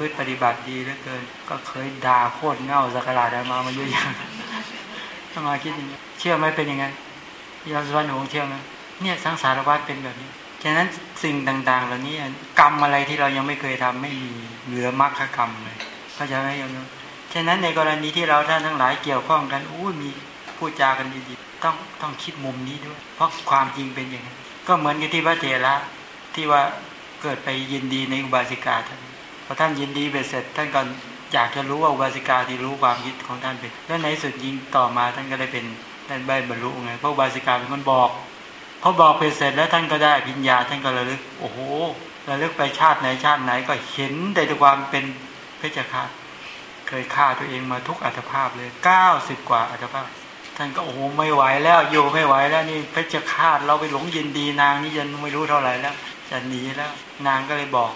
พืชปฏิบัติดีเหลือเกิน ก็เคยด่าโคตรเง่าสักการะมามาเยอะแยะถ้ามาคิดอย่างนี้เชื่อไหมเป็นยังไงยอมสวรรค์หงเชื่อไหมเนี่ยสังสารวัฏเป็นแบบนี้ฉะนั้นสิ่งต่าง ๆ เหล่านี้กรรมอะไรที่เรายังไม่เคยทำไม่มีเหลือมรรคกรรมเลยเข้าใจไหมโยมฉะนั้นในกรณีที่เราท่านทั้งหลายเกี่ยวข้องกันอู้มีพูดจากันดีๆต้องต้องคิดมุมนี้ด้วย เพราะความจริงเป็นอย่างนี้ก็เหมือนกับที่พระเถระที่ว่าเกิดไปยินดีในอุบาสิกาท่าน พอท่านยินดีเบ็ดเสร็จ ท่านก็อยากจะรู้ว่าอุบาสิกาที่รู้ความคิดของท่านเป็นแล้วในสุดยิงต่อมาท่านก็ได้เป็นท่านใบบรรลุไงเพราะอุบาสิกาเป็นคนบอกพอบอกไปเสร็จแล้วท่านก็ได้พิญญาท่านก็ระลึกโอ้โหระลึกไปชาติไหนชาติไหนก็เห็นแต่ความเป็นเพชฌฆาตเคยฆ่าตัวเองมาทุกอัตภาพเลยเก้าสิบกว่าอัตภาพ ท่านก็โอ้โหไม่ไหวแล้วอยู่ไม่ไหวแล้วนี่เพชฌฆาตเราไปหลงยินดีนางนี่ยันไม่รู้เท่าไหร่แล้วจะหนีแล้ว นางก็เลยบอก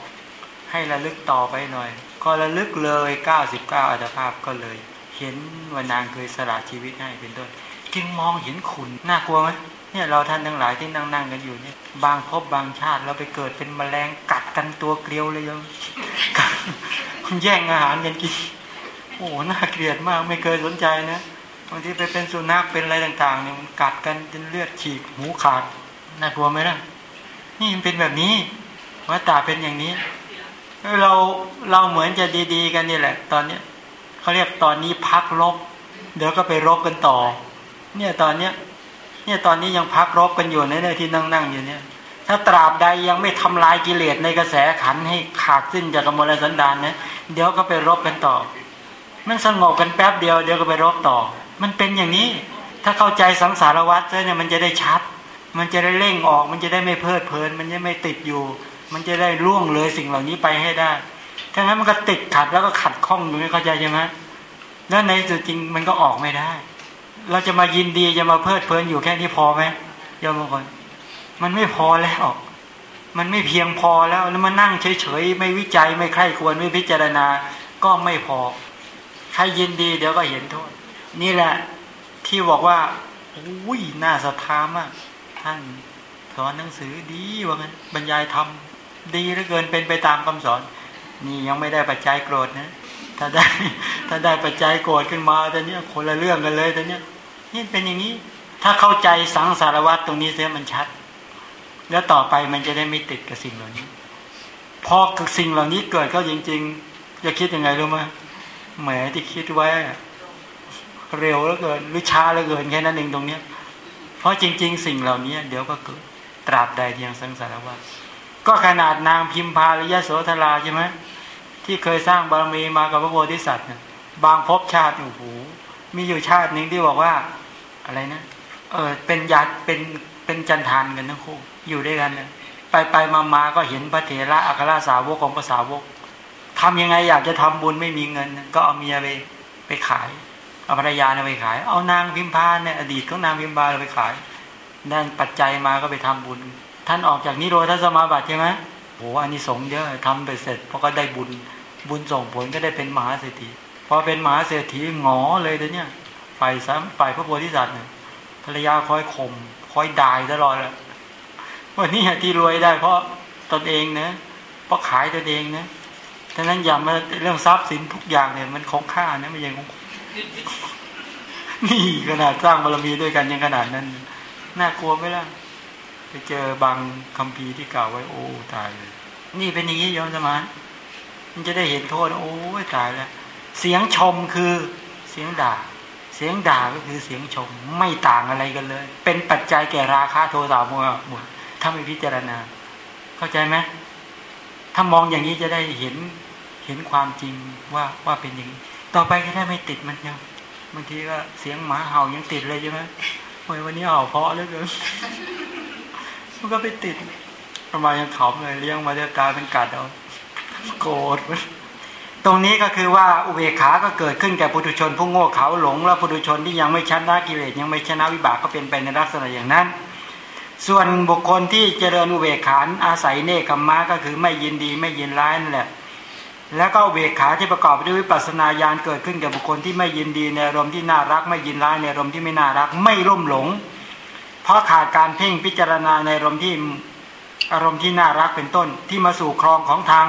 ให้ระลึกต่อไปหน่อยก็ระลึกเลยเก้าสิบเก้าอัตภาพก็เลย เห็นว่านางเคยสละชีวิตให้เป็นต้นจึงมองเห็นคุณน่ากลัวไหมเนี่ยเราท่านทั้งหลายที่นั่งนั่งกันอยู่เนี่ย บางพบบางชาติเราไปเกิดเป็นแมลงกัดกันตัวเกลียวเลยยังแย่งอาหารกันกินโอ้น่าเกลียดมากไม่เคยสนใจนะบางทีไปเป็นสุนัขเป็นอะไรต่างๆเนี่ยมันกัดกันจนเลือดฉีกหูขาดน่ากลัวไหมล่ะนี่มันเป็นแบบนี้ว่าตาเป็นอย่างนี้ เราเราเหมือนจะดีๆ กันนี่แหละ ตอนเนี้ยเขาเรียกตอนนี้พักลบ เดี๋ยวก็ไปรบกันต่อ เนี่ยตอนเนี้ย เนี่ยตอนนี้ยังพักรบกันอยู่ในเนื้อที่นั่งๆอยู่เนี่ย ถ้าตราบใดยังไม่ทำลายกิเลสในกระแสขันให้ขาดสิ้นจากกมลสันดานนะเดี๋ยวก็ไปรบกันต่อ มันสงบกันแป๊บเดียวเดี๋ยวก็ไปรบต่อ มันเป็นอย่างนี้ ถ้าเข้าใจสังสารวัฏเนี่ยมันจะได้ชัด มันจะได้เร่งออก มันจะได้ไม่เพลิดเพลิน มันจะไม่ติดอยู่ มันจะได้ล่วงเลยสิ่งเหล่านี้ไปให้ได้ ถ้างั้นมันก็ติดขัดแล้วก็ขัดข้องอยู่ไม่เข้าใจใช่ไหมแล้วในสุดจริงมันก็ออกไม่ได้ เราจะมายินดีจะมาเพลิดเพลินอยู่แค่นี้พอไหมโยมบางคนมันไม่พอแล้วมันไม่เพียงพอแล้วแล้วมานั่งเฉยๆไม่วิจัยไม่ใคร่ควรไม่พิจารณา ก็ไม่พอ ใครยินดีเดี๋ยวก็เห็นโทษ นี่แหละที่บอกว่าอุ้ยน่าศรัทธามากท่านสอนหนังสือดีว่างั้นบรรยายธรรม ดีเหลือเกินเป็นไปตามคำสอน นี่ยังไม่ได้ปัจจัยโกรธนะถ้าได้ถ้าได้ปัจจัยโกรธขึ้นมาแต่เนี้ยคนละเรื่องกันเลยแต่เนี้ยนี่เป็นอย่างนี้ ถ้าเข้าใจสังสารวัตรตรงนี้เสียมันชัด แล้วต่อไปมันจะได้ไม่ติดกับสิ่งเหล่านี้พอสิ่งเหล่านี้เกิดก็จริงๆจะคิดยังไงรู้ไหมแหมที่คิดไว้ เร็วแล้วเกินหรือช้าแล้วเกินแค่นั้นเองตรงเนี้ยเพราะจริง ๆ สิ่งเหล่านี้เดี๋ยวก็เกิดตราบใดที่ยังสังสารวัฏ ก็ขนาดนางพิมพารือยโสธราใช่ไหมที่เคยสร้างบารมีมากับพระโพธิสัตว์บางภพชาติโอ้โหมีอยู่ชาติหนึ่งที่บอกว่า อะไรนะเออเป็นญาติเป็นเป็นจันทานกันทั้งคู่อยู่ด้วยกันนะไปไปมามาก็เห็นพระเถระอัครสาวกของภาษาวกทำยังไงอยากจะทำบุญไม่มีเงิน ก็เอาเมียไปไปขายเอาภรรยาเนี่ยไปขาย เอานางพิมพาเนี่ยอดีตของนางพิมพาไปขายนั่นปัจจัยมาก็ไปทำบุญ ท่านออกจากนิโรธสมาบัติใช่ไหมโอ้อันนี้สงเยอะทำไปเสร็จพอก็ได้บุญบุญส่งผลก็ได้เป็นมหาเศรษฐีพอเป็นมหาเศรษฐีหงอเลยเดี๋ยวนี้ฝ่ายซ้ำฝ่ายพระโพธิสัตว์เนี่ยภรรยาคอยข่มคอยด่ายตลอดเลยวันนี้ที่รวยได้ เพราะตนเองนะเพราะขายตนเองนะดังนั้นอย่ามาเรื่องทรัพย์สินทุกอย่างเนี่ย มันของค่านะไม่ใช่ของนี่ขนาดสร้างบารมีด้วยกันยังขนาดนั้น น่ากลัวไหมล่ะ ไปเจอบางคัมภีที่กล่าวไว้โอ้ตายเลย นี่เป็นอย่างนี้ยอมสมานมันจะได้เห็นโทษ โอ้ยตายแล้ว เสียงชมคือเสียงด่า เสียงด่าก็คือเสียงชมไม่ต่างอะไรกันเลย เป็นปัจจัยแก่ราคาโทสะโมหะหมดถ้าไม่พิจารณา เข้าใจไหมถ้ามองอย่างนี้จะได้เห็นเห็นความจริงว่าว่าเป็นอย่างนี้ต่อไปจะได้ไม่ติดมันยังบางทีก็เสียงหมาเห่ายังติดเลยใช่ไหมวันนี้เห่าเพาะเหลือเกิน มันก็ไปติดประมาณยังขำเลยเลี้ยงมาเรียกลายเป็นกัดเอาโกรธตรงนี้ก็คือว่าอุเบกขาก็เกิดขึ้นแก่ปุถุชน ผู้โง่เขาหลง และปุถุชนที่ยังไม่ชนะกิเลสยังไม่ชนะวิบากก็เป็นไปในลักษณะอย่างนั้น ส่วนบุคคลที่เจริญอุเบกขาอาศัยเนคขมมะก็คือไม่ยินดีไม่ยินร้ายนั่นแหละแล้วก็อุเบกขาที่ประกอบด้วยวิปัสสนาญาณเกิดขึ้นแก่บุคคลที่ไม่ยินดีในอารมณ์ที่น่ารัก ไม่ยินร้ายในอารมณ์ที่ไม่น่ารัก ไม่ร่มหลง เพราะขาดการเพ่งพิจารณาในอารมณ์ที่อารมณ์ที่น่ารักเป็นต้น ที่มาสู่ครองของทาง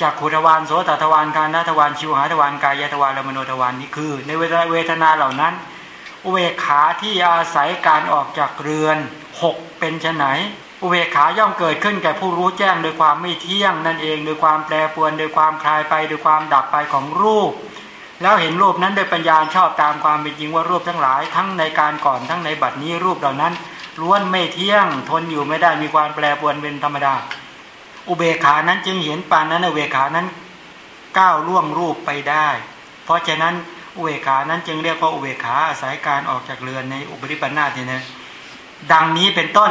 จากขุทวานโสตทวานกานาทวานชิวหาทวานกายทวานและมโนทวานนี้คือ ในเวทนาเหล่านั้น อุเบกขาที่อาศัยการออกจากเรือนหกเป็นชไหนอุเบกขาย่อมเกิดขึ้นแก่ผู้รู้แจ้งโดยความไม่เที่ยงนั่นเองโดยความแปรปรวนโดยความคลายไปโดยความดับไปของรูป แล้วเห็นรูปนั้นโดยปัญญาชอบตามความเป็นจริงว่ารูปทั้งหลาย ทั้งในการก่อนทั้งในบัดนี้รูปเหล่านั้นล้วนไม่เที่ยงทนอยู่ไม่ได้มีความแปรปรวนเป็นธรรมดา อุเบกขานั้นจึงเห็นปานนั้นอุเบกขานั้นก้าวล่วงรูปไปได้ เพราะฉะนั้นอุเบกขานั้นจึงเรียกว่าอุเบกขาอาศัยการออกจากเรือนในอุปริปันธาทีนะดังนี้เป็นต้น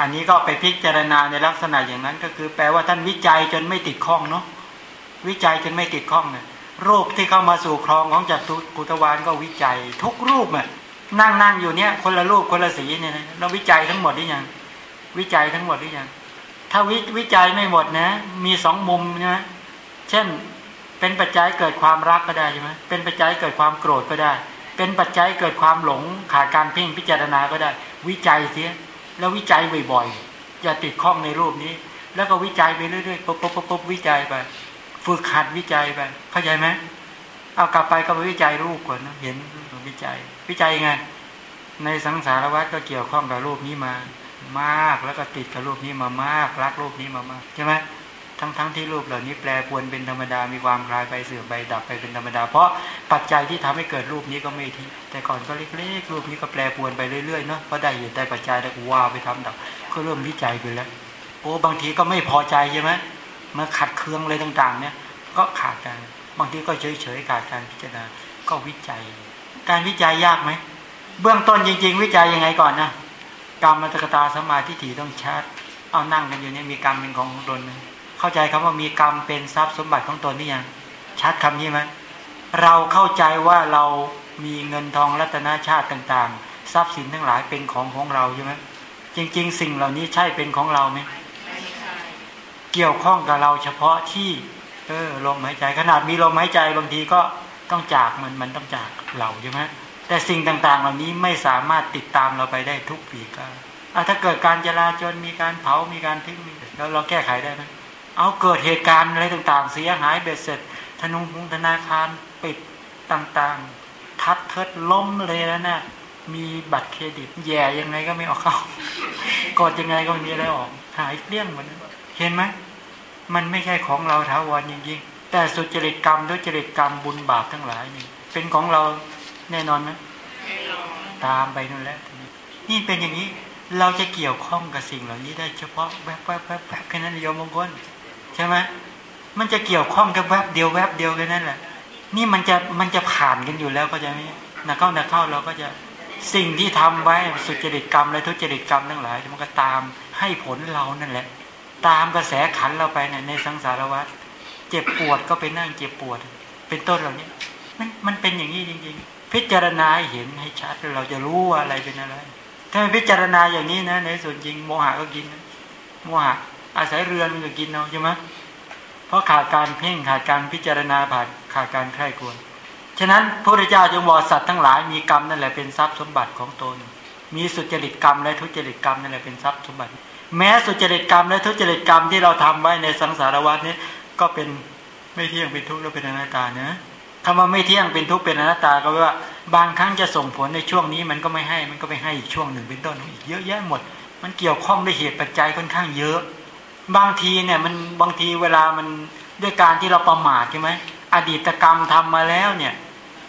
อันนี้ก็ไปพิจารณาในลักษณะอย่างนั้น ก็คือแปลว่าท่านวิจัยจนไม่ติดข้องเนาะวิจัยจนไม่ติดข้องเนี่ย รูปที่เข้ามาสู่ครองของจัตุกุตวานก็วิจัย ทุกรูปอะนั่งนั่งอยู่เนี้ยคนละรูปคนละสีเนี่ยนะเราวิจัยทั้งหมดหรือยังวิจัยทั้งหมดหรือยังถ้าวิวิจัยไม่หมดนะ มีสองมุมใช่ไหมเช่นเป็นปัจจัยเกิดความรักก็ได้ใช่ไหมเป็นปัจจัยเกิดความโกรธก็ได้ เป็นปัจจัยเกิดความหลงขาดการเพ่งพิจารณาก็ได้ วิจัยเสียแล้ววิจัยบ่อยๆอย่าติดข้องในรูปนี้ แล้วก็วิจัยไปเรื่อยๆปุ๊บปุ๊บปุ๊บวิจัยไป ฝึกขัดวิจัยไป เข้าใจไหมเอากลับไปก็ไปวิจัยรูปก่อนนะเห็นวิจัย วิจัยไง ในสังสารวัฏก็เกี่ยวข้องกับรูปนี้มา มากแล้วก็ติดกับรูปนี้มามากรักรูปนี้มามากใช่ไหมทั้งๆทที่รูปเหล่านี้แปรปวนเป็นธรรมดา มีความคลายไปเสื่อมไปดับไปเป็นธรรมดา เพราะปัจจัยที่ทำให้เกิดรูปนี้ก็ไม่ทิ้งแต่ก่อนก็เล็กๆ รูปนี้ก็แปรปวนไปเรื่อยๆเนาะเพราะได้เหตุได้ปัจจัยแล้วว้าไปทำดับ ก็เริ่มวิจัยไปแล้ว โอ้บางทีก็ไม่พอใจใช่ไหม มาขัดเคืองอะไรต่าง ๆ เนี่ย ก็ขาดการบางทีก็เฉยๆขาดการพิจารณาก็วิจัย การวิจัยยากไหมเบื้องต้นจริง ๆ วิจัยยังไงก่อนนะกรรมมัตกตาสมาธิถี่ต้องชัดเอานั่งกันอยู่เนี่ยมีกรรมเป็นของตนไหมเข้าใจคำว่ามีกรรมเป็นทรัพย์สมบัติของตนนี่ยังชัดคำนี้ไหมเราเข้าใจว่าเรามีเงินทองรัตนาชาติต่าง ๆ ทรัพย์สินทั้งหลายเป็นของของเราใช่ไหมจริง ๆ สิ่งเหล่านี้ใช่เป็นของเราไหม เกี่ยวข้องกับเราเฉพาะที่เออลมหายใจขนาดมีลมหายใจบางทีก็ต้องจากมันมันต้องจากเราใช่ไหมแต่สิ่งต่างๆ เหล่านี้ไม่สามารถติดตามเราไปได้ทุกปีก้าถ้าเกิดการจราจรมีการเผามีการทิ้งแล้วเราแก้ไขได้ไหมเอาเกิดเหตุการณ์อะไรต่างๆ เสียหายเบ็ดเสร็จ ธนุพงธนาคารปิดต่างๆ ทัดเทิดล้มเลยแล้วนะมีบัตรเครดิตแย่ยังไงก็ไม่ออกเข้ากดยังไงก็ไม่มีอะไรออก หายเลี่ยงหมด เห็นไหมมันไม่ใช่ของเราท้าวรจริงๆ แต่สุจริตกรรมด้วยจริตกรรมบุญบาปทั้งหลายนี่เป็นของเราแน่นอนไหมตามไปนั่นแหละนี่เป็นอย่างนี้เราจะเกี่ยวข้องกับสิ่งเหล่านี้ได้เฉพาะแวบแวบแวบแวบแค่นั้นโยมมงคลใช่ไหมมันจะเกี่ยวข้องกับแวบเดียวแวบเดียวกันนั่นแหละ นี่มันจะมันจะผ่านกันอยู่แล้วก็จะไม่นักเข้านักเข้าเราก็จะสิ่งที่ทำไว้สุจริตกรรมและทุจริตกรรมทั้งหลายมันก็ตามให้ผลเรานั่นแหละ ตามกระแสขันเราไปเนี่ยในสังสารวัฏเจ็บปวดก็ไปนั่งเจ็บปวด เป็นต้นเหล่านี้มันมันเป็นอย่างนี้จริง ๆ พิจารณาเห็นให้ชัดเราจะรู้ว่าอะไรเป็นอะไร ถ้าพิจารณาอย่างนี้นะ ในส่วนจริงโมหะก็กินโมหะอาศัยเรือนมันก็กินเอาใช่ไหมเพราะขาดการเพ่งขาดการพิจารณาผ่านขาดการใคร่ควรฉะนั้นพระพุทธเจ้าจึงบอกสัตว์ทั้งหลายมีกรรมนั่นแหละเป็นทรัพย์สมบัติของตน มีสุจริตกรรมและทุจริตกรรมนั่นแหละเป็นทรัพย์สมบัติ แม้สุจริตกรรมและทุจริตกรรมที่เราทำไว้ในสังสารวัฏนี้ก็เป็นไม่เที่ยงเป็นทุกข์และเป็นอนัตตาเนะคำว่าไม่เที่ยงเป็นทุกข์เป็นอนัตตาก็แปลว่า บางครั้งจะส่งผลในช่วงนี้มันก็ไม่ให้มันก็ไปให้อีกช่วงหนึ่งเป็นต้นอีกเยอะแยะหมด มันเกี่ยวข้องด้วยเหตุปัจจัยค่อนข้างเยอะ บางทีเนี่ยมันบางทีเวลามันด้วยการที่เราประมาทใช่ไหมอดีตกรรมทำมาแล้วเนี่ย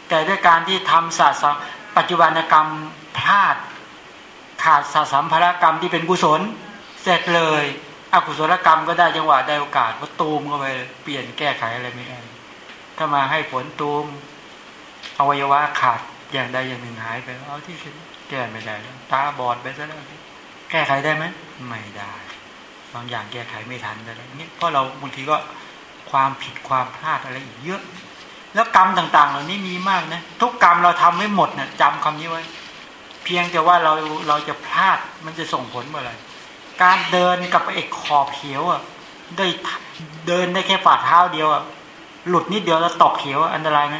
แต่ด้วยการที่ทำศาสตร์ปัจจุบันกรรมพลาด ขาดศาสสัมภารกรรมที่เป็นกุศล เสร็จเลยอกุศลกรรมก็ได้จังหวะได้โอกาสว่าตูมเข้าไปเปลี่ยนแก้ไขอะไรไม่ได้ถ้ามาให้ผลตูมอวัยวะขาดอย่างใดอย่างหนึ่งหายไปเอาที่สุดแก้ไม่ได้แล้วตาบอดไปซะแล้วแก้ไขได้ไหมไม่ได้บางอย่างแก้ไขไม่ทันอะไรนี่เพราะเราบางทีก็ความผิดความพลาดอะไรอีกเยอะ แล้วกรรมต่าง ๆ เหล่านี้มีมากนะทุกกรรมเราทำไม่หมดเนะ่ยจำคำนี้ไว้ เพียงแต่ว่าเราเราจะพลาดมันจะส่งผลอะไร การเดินกับไอ้ขอบเขียวอะได้เดินได้แค่ฝ่าเท้าเดียวอะหลุดนิดเดียวแล้วตกเขียวอันตรายไหม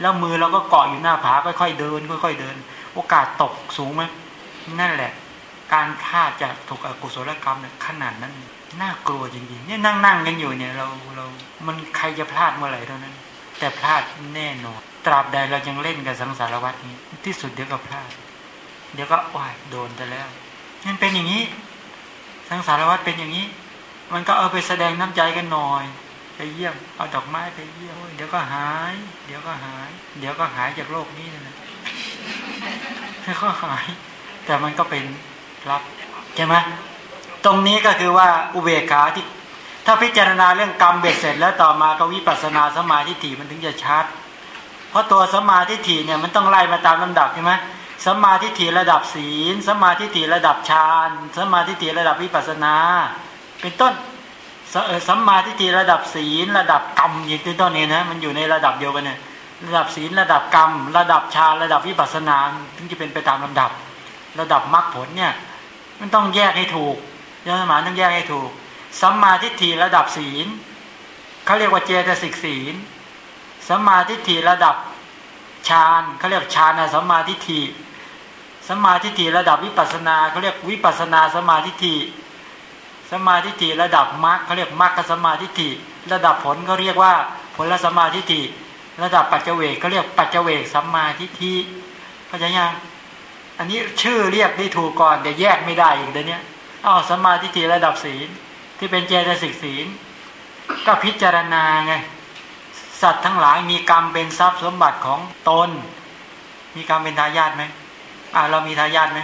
แล้วมือเราก็เกาะอยู่หน้าผาค่อยๆเดิน ค่อยๆเดิน โอกาสตกสูงไหมนั่นแหละ การพลาดจากถูกอกุศลกรรมเนี่ยขนาดนั้นน่ากลัวจริงๆเนี่ยนั่งนั่งกันอยู่เนี่ยเราเรามันใครจะพลาดเมื่อไหร่เท่านั้น แต่พลาดแน่นอนตราบใดเรายังเล่นกับสังสารวัตนี้ที่สุดเดี๋ยวก็พลาด เดี๋ยวก็ว้ายโดนไปแล้วมันเป็นอย่างนี้ สังสารวัตรเป็นอย่างนี้ มันก็เอาไปแสดงน้ำใจกันหน่อย ไปเยี่ยม เอาดอกไม้ไปเยี่ยมเดี๋ยวก็หาย เดี๋ยวก็หาย เดี๋ยวก็หายจากโลกนี้นะแล้วก็หาย แต่มันก็เป็นรับใช่ไหมตรงนี้ก็คือว่าอุเบกขาที่ถ้าพิจารณาเรื่องกรรมเบ็ดเสร็จ แล้วต่อมาก็วิปัสสนาสมาธิฏฐิมันถึงจะชัด เพราะตัวสมาธิฏฐิเนี่ยมันต้องไล่มาตามลำดับใช่ไหม สมาธิฏฐิระดับศีล สมาธิฏฐิระดับฌานสมาธิฏฐิระดับวิปัสนา เป็นต้นสัมมาทิฏฐิระดับศีลระดับกรรมอย่างที่ต้นนี้นะมันอยู่ในระดับเดียวกันเนี่ยระดับศีลระดับกรรม ระดับฌานระดับวิปัสสนาถึงจะเป็นไปตามลำดับ ระดับมรรคผลเนี่ยมันต้องแยกให้ถูกยาสมานต้องแยกให้ถูกสัมมาทิฏฐิระดับศีลเขาเรียกว่าเจตสิกศีลสัมมาทิฏฐิระดับฌานเขาเรียกฌานสัมมาทิฏฐิ สมาทิฏฐิระดับวิปัสนาเขาเรียกวิปัสนาสมาทิฏฐิสมาธิฏฐิระดับมรรคเขาเรียกมรรคสมาธิฏฐิระดับผลเขาเรียกว่าผลสมาธิฏฐิระดับปัจเจเวกเขาเรียกปัจเจเวกสัมมาทิฏฐิเข้าใจยังอันนี้ชื่อเรียกได้ถูกก่อนแต่แยกไม่ได้อีกเดี๋ยวนี้อ้าวสมาทิฏฐิระดับศีลที่เป็นเจตสิกศีลก็พิจารณาไงสัตว์ทั้งหลายมีกรรมเป็นทรัพย์สมบัติของตน มีกรรมเป็นทายาทไหม อ่าเรามีทายาทไหม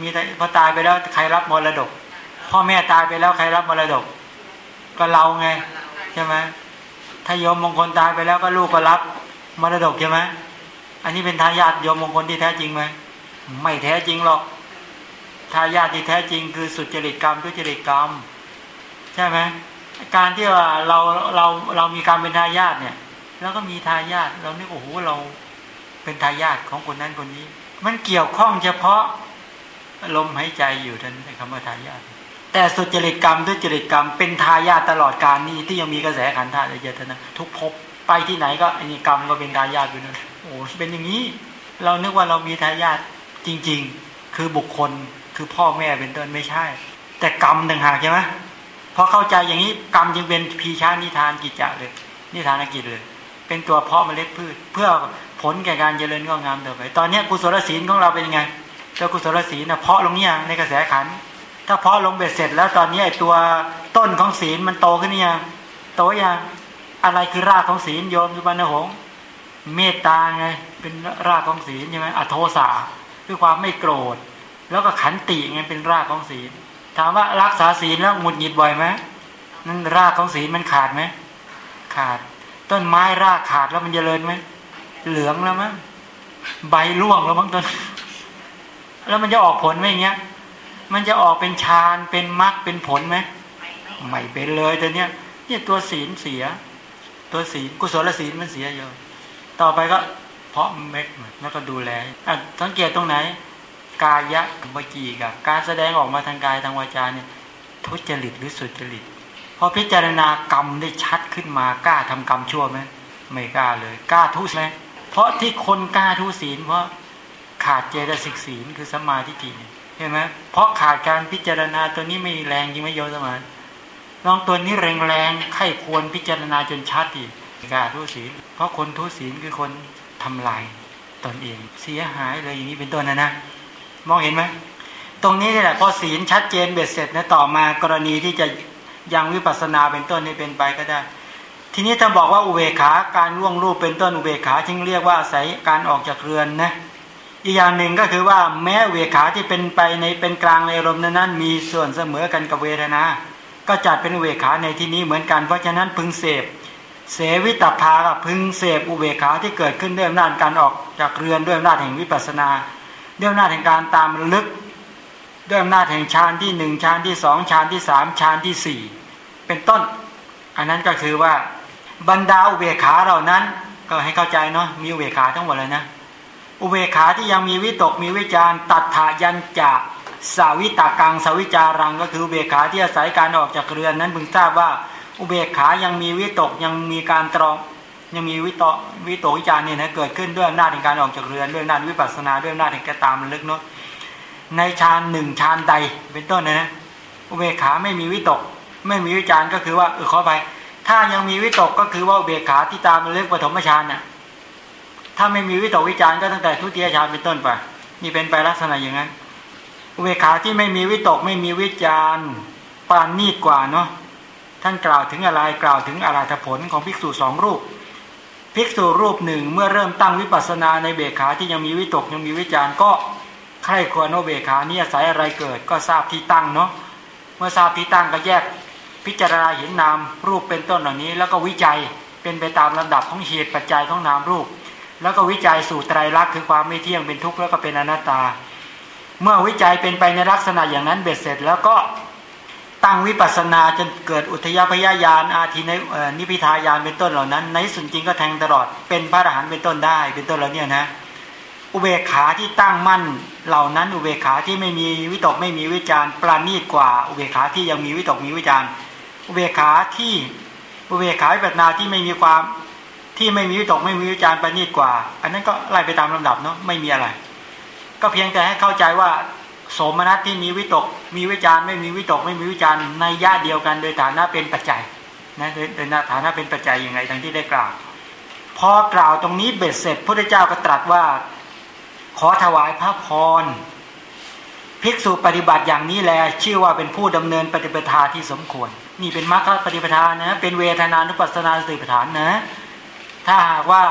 มีพอตายไปแล้วใครรับมรดก พ่อแม่ตายไปแล้วใครรับมรดก ก็เราไงใช่ไหมถ้าโยมมงคลตายไปแล้วก็ลูกก็รับมรดกใช่ไหมอันนี้เป็นทายาทโยมมงคลที่แท้จริงไหมไม่แท้จริงหรอกทายาทที่แท้จริงคือสุจริตกรรมทุจริตกรรม ใช่ไหมการที่ว่าเราเราเรามีการเป็นทายาทเนี่ย แล้วก็มีทายาทเรานึกโอ้โหเรา เป็นทายาทของคนนั้นคนนี้ มันเกี่ยวข้องเฉพาะลมหายใจอยู่ท่านคำว่าทายาทแต่สุจริตกรรมด้วยจริตกรรม เป็นทายาทตลอดการนี้ที่ยังมีกระแสขันธ์ธาตุเยอะนะทุกภพไปที่ไหนก็อันนี้กรรมก็เป็นทายาทอยู่นั่นโอ้เป็นอย่างนี้ เรานึกว่าเรามีทายาทจริง ๆ คือบุคคลคือพ่อแม่เป็นต้นไม่ใช่ แต่กรรมต่างหากใช่ไหมพอเข้าใจอย่างนี้กรรมจึงเป็นพีชานิทานกิจจะเลยนิทานกิจเลย เป็นตัวเพาะเมล็ดพืช เพื่อ ผลแก่การเจริญงอกงามต่อไป ตอนนี้กุศลศีลของเราเป็นยังไงเจ้ากุศลศีลนะเพาะลงเนี่ยในกระแสขัน ถ้าเพาะลงเบ็ดเสร็จแล้วตอนนี้ไอ้ตัวต้นของศีลมันโตขึ้นยังโตยังอะไรคือรากของศีลโยมสุบรรณหงเมตตาไงเป็นรากของศีลใช่ไหมอโทสาคือความไม่โกรธ แล้วก็ขันติไงเป็นรากของศีล ถามว่ารักษาศีลแล้วหงุดหงิดบ่อยไหมนั่นรากของศีลมันขาดไหมขาด ต้นไม้รากขาดแล้วมันจเจริญไหม เหลืองแล้วมั้งใบร่วงแล้วมั้งต้นแล้วมันจะออกผลไหมอย่างเงี้ย มันจะออกเป็นฌานเป็นมรรคเป็นผลไหมไม่เป็นเลยแต่เนี้ยเนี่ยตัวศีลเสีย ตัวศีลกุศลศีลมันเสียเยอะต่อไปก็ เพราะเม็ดแล้วก็ดูแลอะสังเกตตรงไหน กายะวจีกับการแสดงออกมาทางกายทางวาจาเนี่ยทุจริตหรือสุจริตพอพิจารณากรรมได้ชัดขึ้นมากล้าทำกรรมชั่วไหมไม่กล้าเลย กล้าทุไหม เพราะที่คนกล้าทุศีล เพราะขาดเจตสิกศีลคือสมาธิฏฐิเห็นไหมเพราะขาดการพิจารณาตัวนี้ไม่แรงจริงไหมโยสมานลองตัวนี้แรงแรงไข้ควรพิจารณาจนชัดอีกกาทุศีล เพราะคนทุศีลคือคนทำลายตนเองเสียหายเลยอย่างนี้เป็นต้นนะนะมองเห็นไหมตรงนี้นี่แหละพอศีลชัดเจนเบ็ดเสร็จนะต่อมากรณีที่จะยังวิปัสสนาเป็นต้นนี่เป็นไปก็ได้ ทีนี้ถ้าบอกว่าอุเบกขาการล่วงรูปเป็นต้นอุเบกขาจึงเรียกว่าอาศัยการออกจากเรือนนะอีกอย่างหนึ่งก็คือว่าแม้เวขาที่เป็นไปในเป็นกลางในอารมณ์นั้นมีส่วนเสมอกันกับเวทนา ก็จัดเป็นเวขาในที่นี้เหมือนกันเพราะฉะนั้นพึงเสพเสวิตภาพึงเสพอุเบขาที่เกิดขึ้นด้วยอำนาจการออกจากเรือนด้วยอำนาจแห่งวิปัสนาด้วยอำนาจแห่งการตามลึก ด้วยอำนาจแห่งฌานที่หนึ่งฌานที่สองฌานที่สามฌานที่สี่เป็นต้น อันนั้นก็คือว่า บรรดาอุเบขาเหล่านั้น ก็ให้เข้าใจเนาะมีอุเบขาทั้งหมดเลยนะอุเบขาที่ยังมีวิตกมีวิจารตัดถายันจะสาวิตากังสาวิจารัง ก็คืออุเบขาที่อาศัยการออกจากเรือนนั้นพึงทราบว่าอุเบขายังมีวิตกยังมีการตรองยังมีวิตกวิตกวิจารเนี่ยนะเกิดขึ้นด้วยอำนาจในการออกจากเรือนด้วยอำนาจวิปัสสนาด้วยอำนาจในการตามลึกเนาะในฌานหนึ่งฌานใดเป็นต้นนะอุเบกขาไม่มีวิตก ไม่มีวิจารก็คือว่าเออขอไป ถ้ายังมีวิตกก็คือว่าเบขาที่ตามเรื่องปฐมฌานน่ะ ถ้าไม่มีวิตกวิจารก็ตั้งแต่ทุติยฌานเป็นต้นไปนี่เป็นไปลักษณะอย่างนั้นเบขาที่ไม่มีวิตกไม่มีวิจารปานนีดกว่าเนาะท่านกล่าวถึงอะไรกล่าวถึงอาราธผลของภิกษุสองรูป ภิกษุรูปหนึ่งเมื่อเริ่มตั้งวิปัสสนาในเบขาที่ยังมีวิตกยังมีวิจารก็ใครควรโนเบขานี่อาศัยอะไรเกิด ก็ทราบที่ตั้งเนาะเมื่อทราบที่ตั้งก็แยก พิจารณาเห็นนามรูปเป็นต้นเหล่านี้ แล้วก็วิจัยเป็นไปตามลำดับของเหตุปัจจัยของนามรูป แล้วก็วิจัยสู่ไตรลักษณ์คือความไม่เที่ยงเป็นทุกข์แล้วก็เป็นอนัตตา เมื่อวิจัยเป็นไปในลักษณะอย่างนั้นเบ็ดเสร็จ แล้วก็ตั้งวิปัสสนาจนเกิดอุทยพยายานอาทินนิพิทายานเป็นต้นเหล่านั้น ในสุดจริงก็แทงตลอดเป็นพระอรหันต์เป็นต้นได้ เป็นต้นแล้วเนี่ยนะอุเบกขาที่ตั้งมั่นเหล่านั้นอุเบกขาที่ไม่มีวิตกไม่มีวิจารปราณีตกว่าอุเบกขาที่ยังมีวิตกมีวิจาร อุเบกขาที่อุเบกขาวิปัสนาที่ไม่มีความที่ไม่มีวิตกไม่มีวิจารปราณีตกว่า อันนั้นก็ไล่ไปตามลำดับเนาะไม่มีอะไร ก็เพียงแต่ให้เข้าใจว่าโสมนัสที่มีวิตก มีวิจารไม่มีวิตก ไม่มีวิจารในญาติเดียวกัน โดยฐานะเป็นปัจจัยนะโดยโดยฐานะเป็นปัจจัยยังไงทั้งที่ได้กล่าวพอกล่าวตรงนี้เบ็ดเสร็จพระเจ้าก็ตรัสว่า ขอถวายพระพร ภิกษุปฏิบัติอย่างนี้แลชื่อว่าเป็นผู้ดำเนินปฏิปทาที่สมควร นี่เป็นมรรคปฏิปทานะ เป็นเวทนานุปัสสนาสติปัฏฐานนะ ถ้าหากว่า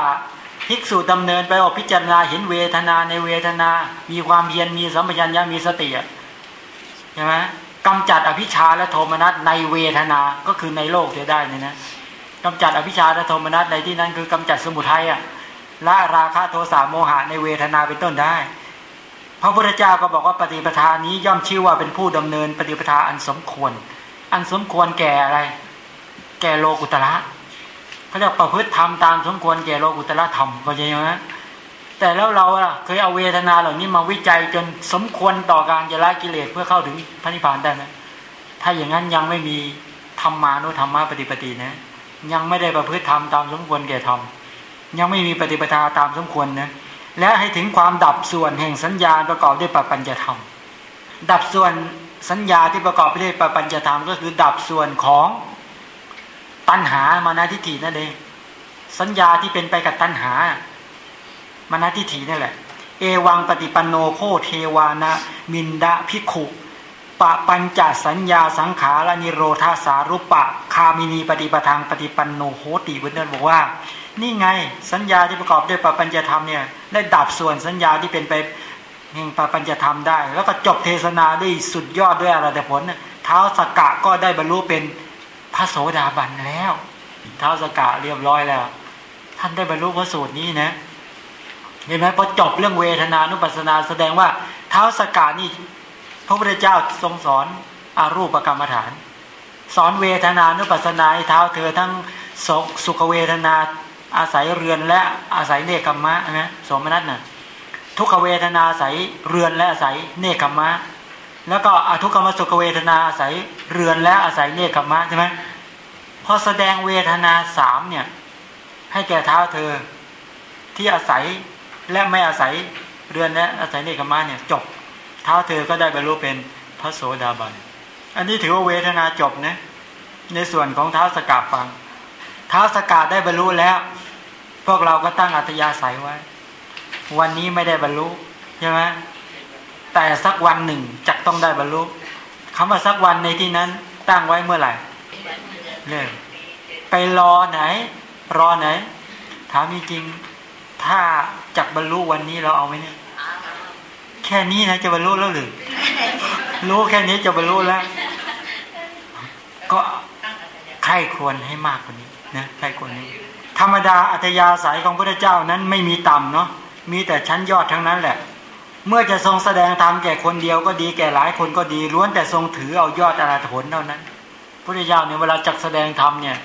ภิกษุดำเนินไปออกพิจารณาเห็นเวทนาในเวทนา มีความเพียรมีสัมปชัญญะมีสติใช่ไหมกำจัดอภิชาและโทมนัสในเวทนา ก็คือในโลกเสียได้เนี่ยนะกำจัดอภิชาและโทมนัสในที่นั้นคือกำจัดสมุทัยอะละราคะโทสะโมหะในเวทนาเป็นต้นได้ พระพุทธเจ้าก็บอกว่าปฏิปทานี้ย่อมชื่อว่าเป็นผู้ดำเนินปฏิปทาอันสมควร อันสมควรแก่อะไร แก่โลกุตระเขาเรียกประพฤติธรรมตามสมควรแก่โลกุตละธรรมก็ใช่ไหมแต่แล้วเราเคยเอาเวทนาเหล่านี้มาวิจัยจนสมควรต่อการจะละกิเลสเพื่อเข้าถึงพระนิพพานได้ไหมถ้าอย่างนั้นยังไม่มีธรรมานุธรรมะปฏิปตินะ ยังไม่ได้ประพฤติธรรมตามสมควรแก่ธรรมยังไม่มีปฏิปทาตามสมควรนะ และให้ถึงความดับส่วนแห่งสัญญาประกอบด้วยปปัญญธรรม ดับส่วนสัญญาที่ประกอบไปด้วยปปัญญธรรมก็คือดับส่วนของตัณหามานาทิฏฐินั่นเองสัญญาที่เป็นไปกับตัณหามานาทิฏฐินั่นแหละ เอวังปฏิปันโนโคเทวานะ มินดาพิขุ ปะปัญจสัญญาสังขารนิโรธาสารุปะ คามินีปฏิปทางปฏิปันโนโหติเวนบอกว่า นี่ไงสัญญาที่ประกอบด้วยปปัญจธรรมเนี่ยได้ดับส่วนสัญญาที่เป็นไปแห่งปปัญจธรรมได้ แล้วก็จบเทศนาด้วยสุดยอดด้วยอรหัตผลเท้าสกกะก็ได้บรรลุเป็นพระโสดาบันแล้ว เท้าสกกะเรียบร้อยแล้ว ท่านได้บรรลุพระสูตรนี้นะเห็นไหมพอจบเรื่องเวทนานุปัสนาแสดงว่าเท้าสกกะนี่ ระพุทธเจ้าทรงสอนอารูปกรรมฐาน สอนเวทนานุปัสนาเท้าเธอทั้งสุขเวทนาอาศัยเรือนและอาศัยเนคขมะนะสมนัตนะ่ะทุกขเวทนาอาศัยเรือนและอาศัยเนคขมะ แล้วก็อทุกขมสุขเวทนาอาศัยเรือนและอาศัยเนคขมะใช่ไหมพอแสดงเวทนาสามเนี่ยให้แก่เท้าเธอที่อาศัยและไม่อาศัยเรือนและอาศัยเนคขมะเนี่ยจบ เท้าเธอก็ได้บรรลุเป็นพระโสดาบัน อันนี้ถือว่าเวทนาจบนะในส่วนของเท้าสกาฟังเท้าสกาได้บรรลุแล้ว พวกเราก็ตั้งอัตยาศัยไว้ วันนี้ไม่ได้บรรลุใช่ไหมแต่สักวันหนึ่งจะต้องได้บรรลุคำว่าสักวันในที่นั้นตั้งไว้เมื่อไหร่เนี่ยไปรอไหน รอไหน ถามจริงถ้าจักบรรลุวันนี้เราเอาไหมเนี่ย ค่นี้นะจะบรรลุแล้วหรือรู้แค่นี้จะบรรลุแล้ว ก็ใครควรให้มากกว่านี้นะใครควรนี้ ธรรมดาอัตยาสายของพระเจ้านั้นไม่มีต่ำเนาะมีแต่ชั้นยอดทั้งนั้นแหละ เมื่อจะทรงแสดงธรรมแก่คนเดียวก็ดีแก่หลายคนก็ดีล้วนแต่ทรงถือเอายอดอาราธผลเท่านั้นพระเจ้าเนี่ยเวลาจักแสดงธรรมเนี่ย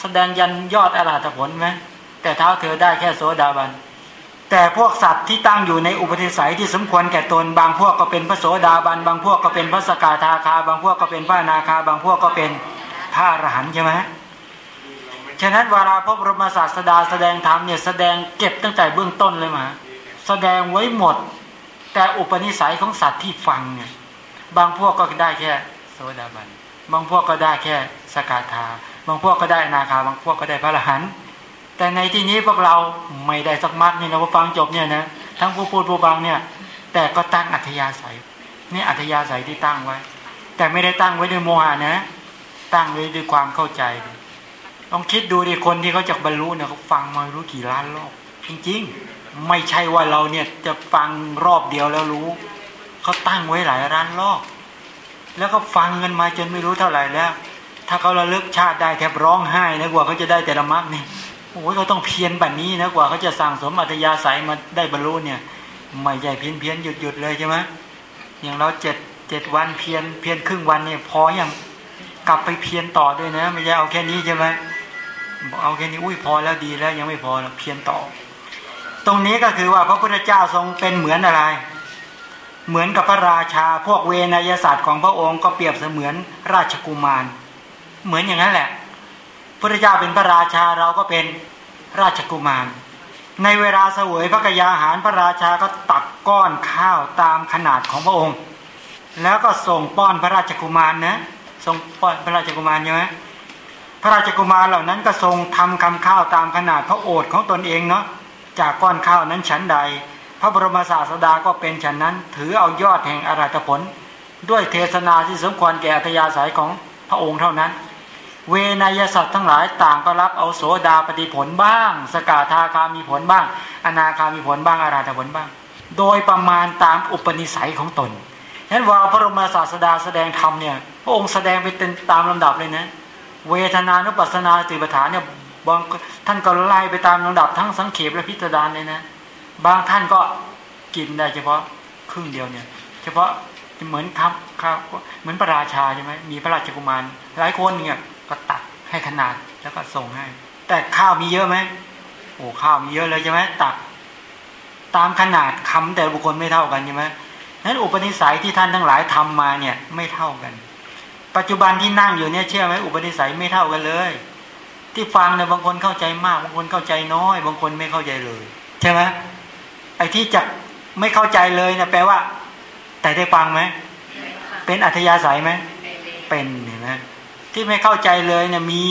แสดงยันยอดอาราธผลไหมแต่เท้าเธอได้แค่โสดาบัน แต่พวกสัตว์ที่ตั้งอยู่ในอุปนิสัยที่สมควรแก่ตนบางพวกก็เป็นพระโสดาบัน บางพวกก็เป็นพระสกาธาคา บางพวกก็เป็นพระนาคา บางพวกก็เป็นพระอรหันต์ใช่ไหมฉะนั้นเวลาพระบรมศาสดาแสดงธรรมเนี่ยแสดงเก็บตั้งแต่เบื้องต้นเลยมา แสดงไว้หมด แต่อุปนิสัยของสัตว์ที่ฟังเนี่ยบางพวกก็ได้แค่โสดาบัน บางพวกก็ได้แค่สกาธา บางพวกก็ได้นาคา บางพวกก็ได้พระอรหันต์ แต่ในที่นี้พวกเราไม่ได้สักมัดนี่นะพอฟังจบเนี่ยนะทั้งผู้พูดผู้ฟังเนี่ย แต่ก็ตั้งอัธยาศัยนี่อัธยาศัยที่ตั้งไว้ แต่ไม่ได้ตั้งไว้ด้วยโมหะนะ ตั้งไว้ด้วยความเข้าใจต้องคิดดูดิคนที่เขาจะบรรลุเนี่ยเขาฟังมารู้กี่ล้านรอบจริงๆ ไม่ใช่ว่าเราเนี่ยจะฟังรอบเดียวแล้วรู้เขาตั้งไว้หลายล้านรอบแล้วก็ฟังกันมาจนไม่รู้เท่าไหร่แล้ว ถ้าเขาระลึกชาติได้แทบร้องไห้นะกว่าเขาจะได้แต่ละมรรคเนี่ย โอ้ยเขาต้องเพียรแบบนี้นะกว่าเขาจะสั่งสมอัตยาศัยมาได้บรรลุเนี่ยไม่ใหญ่เพียนเพียนหยุดหยุดเลยใช่ไหมอย่างเราเจ็ดเจ็ดวันเพียนเพียนครึ่งวันเนี่ยพออย่างกลับไปเพียนต่อด้วยนะ ไม่ใช่เอาแค่นี้ใช่ไหมบอกเอาแค่นี้อุ้ยพอแล้วดีแล้วยังไม่พอเพียนต่อ ตรงนี้ก็คือว่าพระพุทธเจ้าทรงเป็นเหมือนอะไร เหมือนกับพระราชาพวกเวนยศาสตร์ของพระองค์ก็เปรียบเสมือนราชกุมาร เหมือนอย่างนั้นแหละ พระเจ้าเป็นพระราชาเราก็เป็นราชกุมาร ในเวลาเสวยพระกยาหารพระราชาก็ตักก้อนข้าวตามขนาดของพระองค์ แล้วก็ส่งป้อนพระราชกุมารนะส่งป้อนพระราชกุมารใช่ไหมพระราชกุมารเหล่านั้นก็ทรงทำคำข้าวตามขนาดพระโอษฐ์ของตนเองเนาะจากก้อนข้าวนั้นชั้นใด พระบรมศาสดาก็เป็นฉันนั้น ถือเอายอดแห่งอาราธผล ด้วยเทศนาที่สมควรแก่อัธยาศัยของพระองค์เท่านั้น เวนยสัตว์ทั้งหลายต่างก็รับเอาโสดาปฏิผลบ้าง สกาธาคามีผลบ้าง อนาคามีผลบ้างอาราธผลบ้าง โดยประมาณตามอุปนิสัยของตนฉะนั้นว่าพระบรมศาสดาแสดงธรรมเนี่ยพระองค์แสดงไปเป็นตามลำดับเลยนะเวทนานุปัสนาติปฐานเนี่ยบางท่านก็ไล่ไปตามลำดับทั้งสังเขปและพิจารณาเลยนะ บางท่านก็กินได้เฉพาะครึ่งเดียวเนี่ย เฉพาะเหมือนครับครับเหมือนพระราชาใช่ไหมมีพระราชกุมารหลายคนเนี่ย ก็ตักให้ขนาดแล้วก็ส่งให้ แต่ข้าวมีเยอะไหมโอ้ข้าวมีเยอะเลยใช่ไหมตัก ตามขนาดคำแต่บุคคลไม่เท่ากันใช่ไหมนั้นอุปนิสัยที่ท่านทั้งหลายทำมาเนี่ยไม่เท่ากัน ปัจจุบันที่นั่งอยู่เนี่ยเชื่อไหมอุปนิสัยไม่เท่ากันเลย ที่ฟังเนี่ยบางคนเข้าใจมาก บางคนเข้าใจน้อย บางคนไม่เข้าใจเลย ใช่ไหมไอ้ที่จะไม่เข้าใจเลยเนี่ยแปลว่า แต่ได้ฟังไหมเป็นอัธยาศัยไหมเป็นเห็นไหม ที่ไม่เข้าใจเลยเนี่ยมี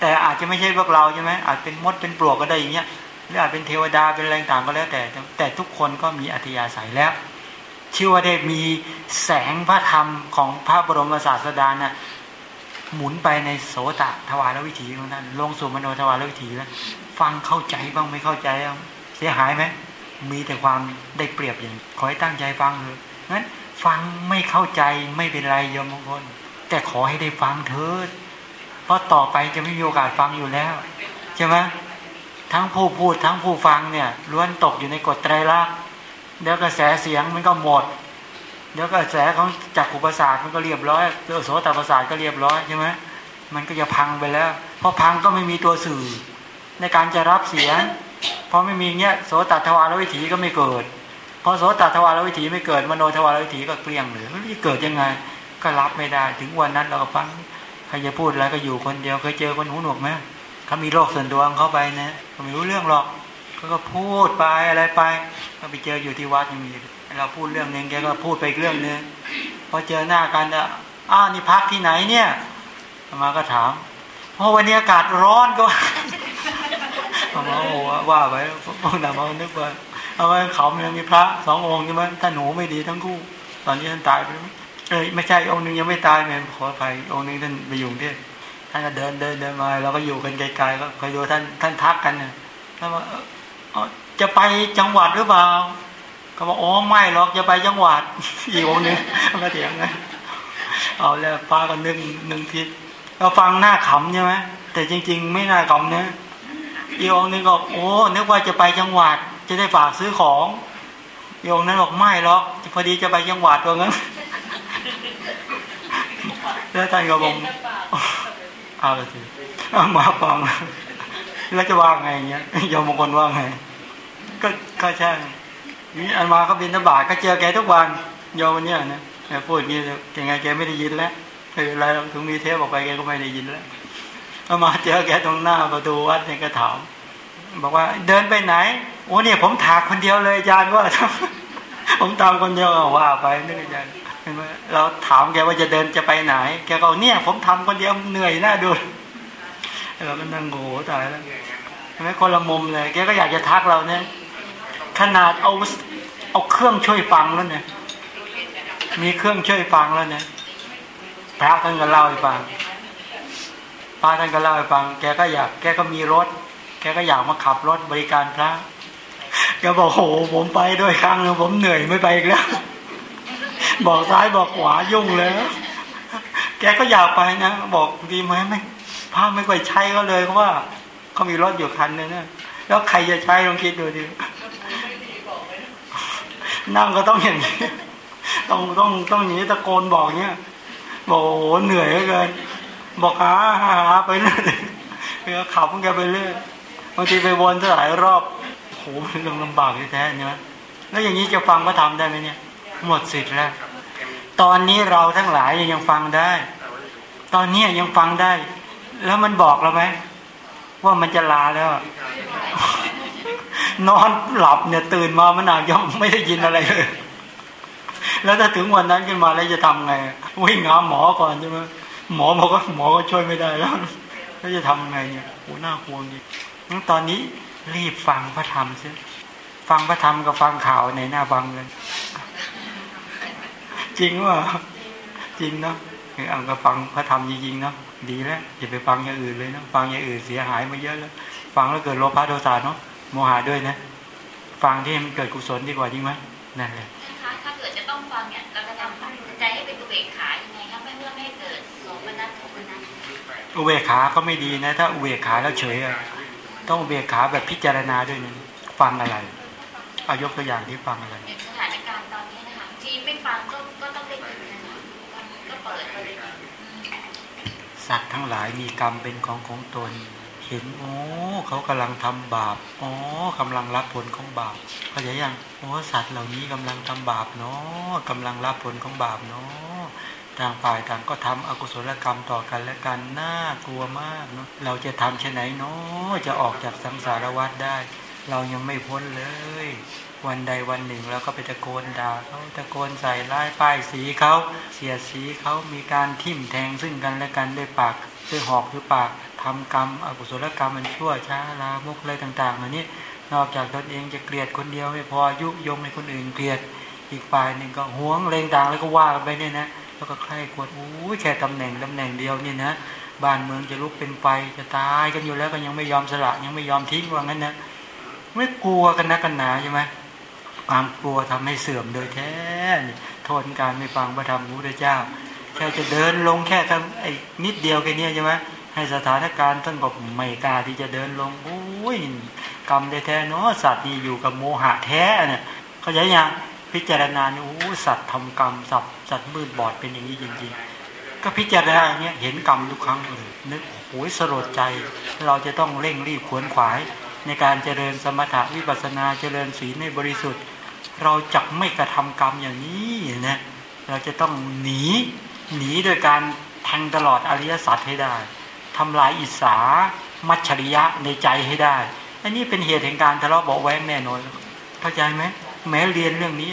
แต่อาจจะไม่ใช่พวกเราใช่ไหมอาจเป็นมดเป็นปลวกก็ได้อย่างเงี้ยหรืออาจเป็นเทวดาเป็นอะไรต่างก็แล้วแต่ แต่ทุกคนก็มีอัธยาศัยแล้ว ชื่อว่าได้มีแสงพระธรรมของพระบรมศาสดานะ่ะหมุนไปในโสตะทวารวิถีของท่านลงสู่มโนทวารวิถีแล้วฟังเข้าใจบ้างไม่เข้าใจเสียหายไหมมีแต่ความได้เปรียบอย่างขอให้ตั้งใจฟังเถอะงั้นฟังไม่เข้าใจไม่เป็นไรโยมมงคล แต่ขอให้ได้ฟังเถิดเพราะต่อไปจะไม่มีโอกาสฟังอยู่แล้ว ใช่ไหมทั้งผู้พูดทั้งผู้ฟังเนี่ยล้วนตกอยู่ในกฎไตรลักษณ์เดี๋ยวกระแสเสียงมันก็หมด เดี๋ยวกระแสของจักรุประสาทมันก็เรียบร้อยเดี๋ยวโสตประสาทก็เรียบร้อยใช่ไหมมันก็จะพังไปแล้วเพราะพังก็ไม่มีตัวสื่อ ในการจะรับเสียงเพราะไม่มีเงี้ยโสตทวารวิถีก็ไม่เกิดพอโสตทวารวิถีไม่เกิดมโนทวารวิถีก็เกลี้ยงเลยมันจะเกิดยังไง ก็รับไม่ได้ ถึงวันนั้นเราก็ฟังใครจะพูดอะไรก็อยู่คนเดียวเคยเจอคนหูหนวกไหมเขามีโรคส่วนตัวเข้าไปนะก็ไม่รู้เรื่องหรอกเขาก็พูดไปอะไรไปก็ไปเจออยู่ที่วัดยังมีเราพูดเรื่องหนึ่งแกก็พูดไปเรื่องนึงพอเจอหน้ากันอะอ้าวนี่พักที่ไหนเนี่ยมาก็ถามเพราะวันนี้อากาศร้อนก็มาโอ้ว่าไปพวกนั้นมานึกว่าเอาไว้เขามันมีพระสององค์ใช่ไหมท่านหนูไม่ดีทั้งคู่ ตอนนี้ท่านตายไป เอ้ยไม่ใช่องค์นึงยังไม่ตายแม่ขออภัยองค์นึงท่านไปอยู่ที่ท่านก็เดินเดินเดินมาเราก็อยู่กันไกลๆก็คอยดูท่านท่านทักกันเนี่ยท่านว่าจะไปจังหวัดหรือเปล่าเขาบอกอ๋อไม่หรอกจะไปจังหวัดอีกองนึงก็เถียงนะเอาแล้วฟ้าก็นึ่งนึ่งทิศเราฟังหน้าขำใช่ไหมแต่จริง ๆ ไม่น่าขำเนะอีกองนึงก็โอ้นึกว่าจะไปจังหวัด จะได้ฝากซื้อของอีกองนั้นบอกไม่หรอกพอดีจะไปจังหวัดว่างั้น แล้วท่านก็บอกเอาละสิมาฟังแล้วจะว่าไงเงี้ยยอมมงคลว่าไง ก็ก็ใช่นี่อันมาเขาบินทบาทก็เจอแกทุกวันโยมเนี่ยนะแกพูดอย่างนี้ยังไงแกไม่ได้ยินแล้วคืออะไรถึงมีเทปออกไปแกก็ไม่ได้ยินแล้วเอามาเจอแกตรงหน้าประตูวัดเนี่ยก็ถามบอกว่าเดินไปไหนโอ้เนี่ยผมถากคนเดียวเลยอาจารย์ว่าผมตามคนเดียวว่าไปนึกอาจารย์ เห็นไหมเราถามแกว่าจะเดินจะไปไหน แกก็เนี่ยผมทำคนเดียวเหนื่อยหน่าดูเราก็นั่งโง่ตายแล้วเห็นไหมคนละมุมเลยแกก็อยากจะทักเราเนี่ยขนาดเอาเอาเครื่องช่วยฟังแล้วเนี่ยมีเครื่องช่วยฟังแล้วเนี่ยพระท่านก็เล่าให้ฟังพระท่านก็เล่าให้ฟัง แกก็อยาก แกก็มีรถ แกก็อยากมาขับรถบริการพระแกบอกโหผมไปด้วยครั้งนึงผมเหนื่อยไม่ไปอีกแล้ว บอกซ้ายบอกขวายุ่งเลยแกก็อยากไปนะ บอกดีไหมไม่พระไม่ค่อยใช้ก็เลยเพราะว่าเขามีรถอยู่คันนึงนะแล้วใครจะใช้ลองคิดดูดินั่งก็ต้องอย่างนี้ต้องต้องต้องอย่างนี้ตะโกนบอกเนี้ยบอกโอ้โหเหนื่อยเกิน บอกหาหาไปเรื่อยเออขับมันแกไปเรื่อยบางทีไปวนหลายรอบโหเป็นเรื่องลำบากแท้ๆใช่ไหมแล้วอย่างนี้จะฟังพระธรรมได้ไหมเนี่ย หมดสิทธิ์แล้ว ตอนนี้เราทั้งหลายยังฟังได้ ตอนนี้ยังฟังได้ แล้วมันบอกเราไหมว่ามันจะลาแล้ว นอนหลับเนี่ย ตื่นมามันอาจจะไม่ได้ยินอะไรเลยแล้วถ้าถึงวันนั้นขึ้นมาแล้วจะทำไง วิ่งหาหมอก่อนใช่ไหมหมอบอกว่าหมอก็ช่วยไม่ได้แล้วแล้วจะทำไงเนี่ยโอ้หน้าห่วงดิตอนนี้รีบฟังพระธรรมซิฟังพระธรรมกับฟังข่าวในหน้าฟังเลย จริงว่าจริงเนาะเอาก็ฟังพระธรรมจริงๆเนาะดีแล้วอย่าไปฟังอย่างอื่นเลยเนาะฟังอย่างอื่นเสียหายมาเยอะแล้ว ฟังแล้วเกิดโลภะโทสะเนาะโมหะด้วยนะ ฟังที่มันเกิดกุศลดีกว่าจริงไหมนั่นแหละคะถ้าเกิดจะต้องฟังเนี่ยเราจะทำใจให้เป็นอุเบกขายังไงครับไม่เพื่อไม่ให้เกิดโสมนัสโทมนัสอุเบกขาก็ไม่ดีนะ ถ้าอุเบกขาแล้วเฉยอะต้องอุเบกขาแบบพิจารณาด้วยนะฟังอะไรเอายกตัวอย่างที่ฟังอะไรอย่างสถานการ สัตว์ทั้งหลายมีกรรมเป็นของของตน เห็นโอ้เขากำลังทำบาปอ๋อกำลังรับผลของบาปเขาใจยังโอ้สัตว์เหล่านี้กำลังทำบาปเนาะกำลังรับผลของบาปเนาะต่างฝ่ายต่างก็ทำอกุศลกรรมต่อกันและกันน่ากลัวมากเนาะเราจะทำเช่นไหนเนาะจะออกจากสังสารวัฏได้ เรายังไม่พ้นเลย วันใดวันหนึ่งเราก็ไปตะโกนด่าเขาตะโกนใส่ร้ายป้ายสีเขาเสียสีเขามีการทิ่มแทงซึ่งกันและกันด้วยปากด้วยหอกหรือปากทำกรรมอกุศลกรรมมันชั่วช้าลามกอะไรต่างๆเหล่านี้นอกจากตนเองจะเกลียดคนเดียวไม่พอยุยงให้คนอื่นเกลียดอีกฝ่ายหนึ่งก็หวงเลงต่างแล้วก็ว่ากันไปเนี่ยนะแล้วก็ใคร่ควรโอ้ยแค่ตำแหน่งตำแหน่งเดียวเนี่ยนะบ้านเมืองจะลุกเป็นไฟจะตายกันอยู่แล้วก็ยังไม่ยอมสละยังไม่ยอมทิ้งว่างั้นนะ ไม่กลัวกันนะกันหนาใช่ไหมความกลัวทำให้เสื่อมโดยแท้โทษการไม่ฟังพระธรรมของพระเจ้าแค่จะเดินลงแค่ทำไอ้นิดเดียวแค่นี้ใช่ไหมให้สถานการณ์ท่านบอกไม่กล้าที่จะเดินลงโอ้ยกรรมแท้ๆเนาะสัตว์นี่อยู่กับโมหะแท้เนี่ยเขาใจยังพิจารณาเนี่ยโอ้สัตว์ทำกรรมสัตว์สัตว์มืดบอดเป็นอย่างนี้จริงๆ ก็พิจารณาอย่างเงี้ยเห็นกรรมทุกครั้งเลยนึกโอ้ยสลดใจ เราจะต้องเร่งรีบขวนขวาย ในการเจริญสมถะวิปัสนาเจริญศีลในบริสุทธิ์ เราจะไม่กระทำกรรมอย่างนี้นะเราจะต้องหนีหนีโดยการแทงตลอดอริยสัจให้ได้ทำลายอิสามัจฉริยะในใจให้ได้ อันนี้เป็นเหตุแห่งการทะเลาะเบาะแว้งแน่นอนเข้าใจไหมแม้เรียนเรื่องนี้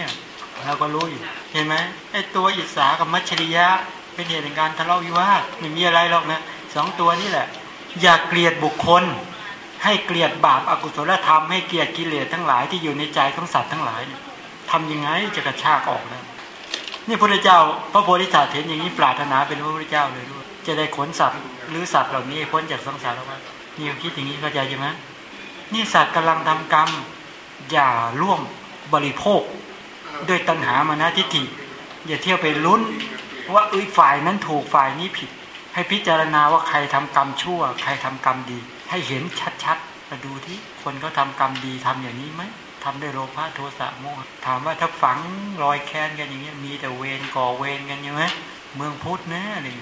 เราก็รู้อยู่เห็นไหมไอ้ตัวอิสากับมัจฉริยะ เป็นเหตุแห่งการทะเลาะวิวาทไม่มีอะไรหรอกนะสองตัวนี่แหละ อย่าเกลียดบุคคล ให้เกลียดบาปอากุศลธรรมให้เกลียดกิเลสทั้งหลายที่อยู่ในใจของสัตว์ทั้งหลายเนี่ยทำยังไงจะกระชากออกนะนี่พระเจ้า พระโพธิสัตว์เห็นอย่างนี้ปรารถนาเป็นพระพุทธเจ้าเลยด้วยจะได้ขนสัตว์หรือสัตว์เหล่านี้พ้นจากสังสารวัฏนี่คิดอย่างนี้เข้าใจใช่ไหมนี่สัตว์กำลังทำกรรมอย่าร่วมบริโภค ด้วยตัณหามานะทิฏฐิอย่าเที่ยวไปลุ้นว่าเอ้ยฝ่ายนั้นถูกฝ่ายนี้ผิด ให้พิจารณาว่าใครทำกรรมชั่ว ใครทำกรรมดี ให้เห็นชัดๆมาดูที่คนเขาทากรรมดีทำอย่างนี้ไหมทำด้วยโลภะโทสะโมหะถามว่าถ้าฝังรอยแค้นกันอย่างเงี้ยมีแต่เวรก่อเวรกันใช่ไหมเมืองพุทธนะนี่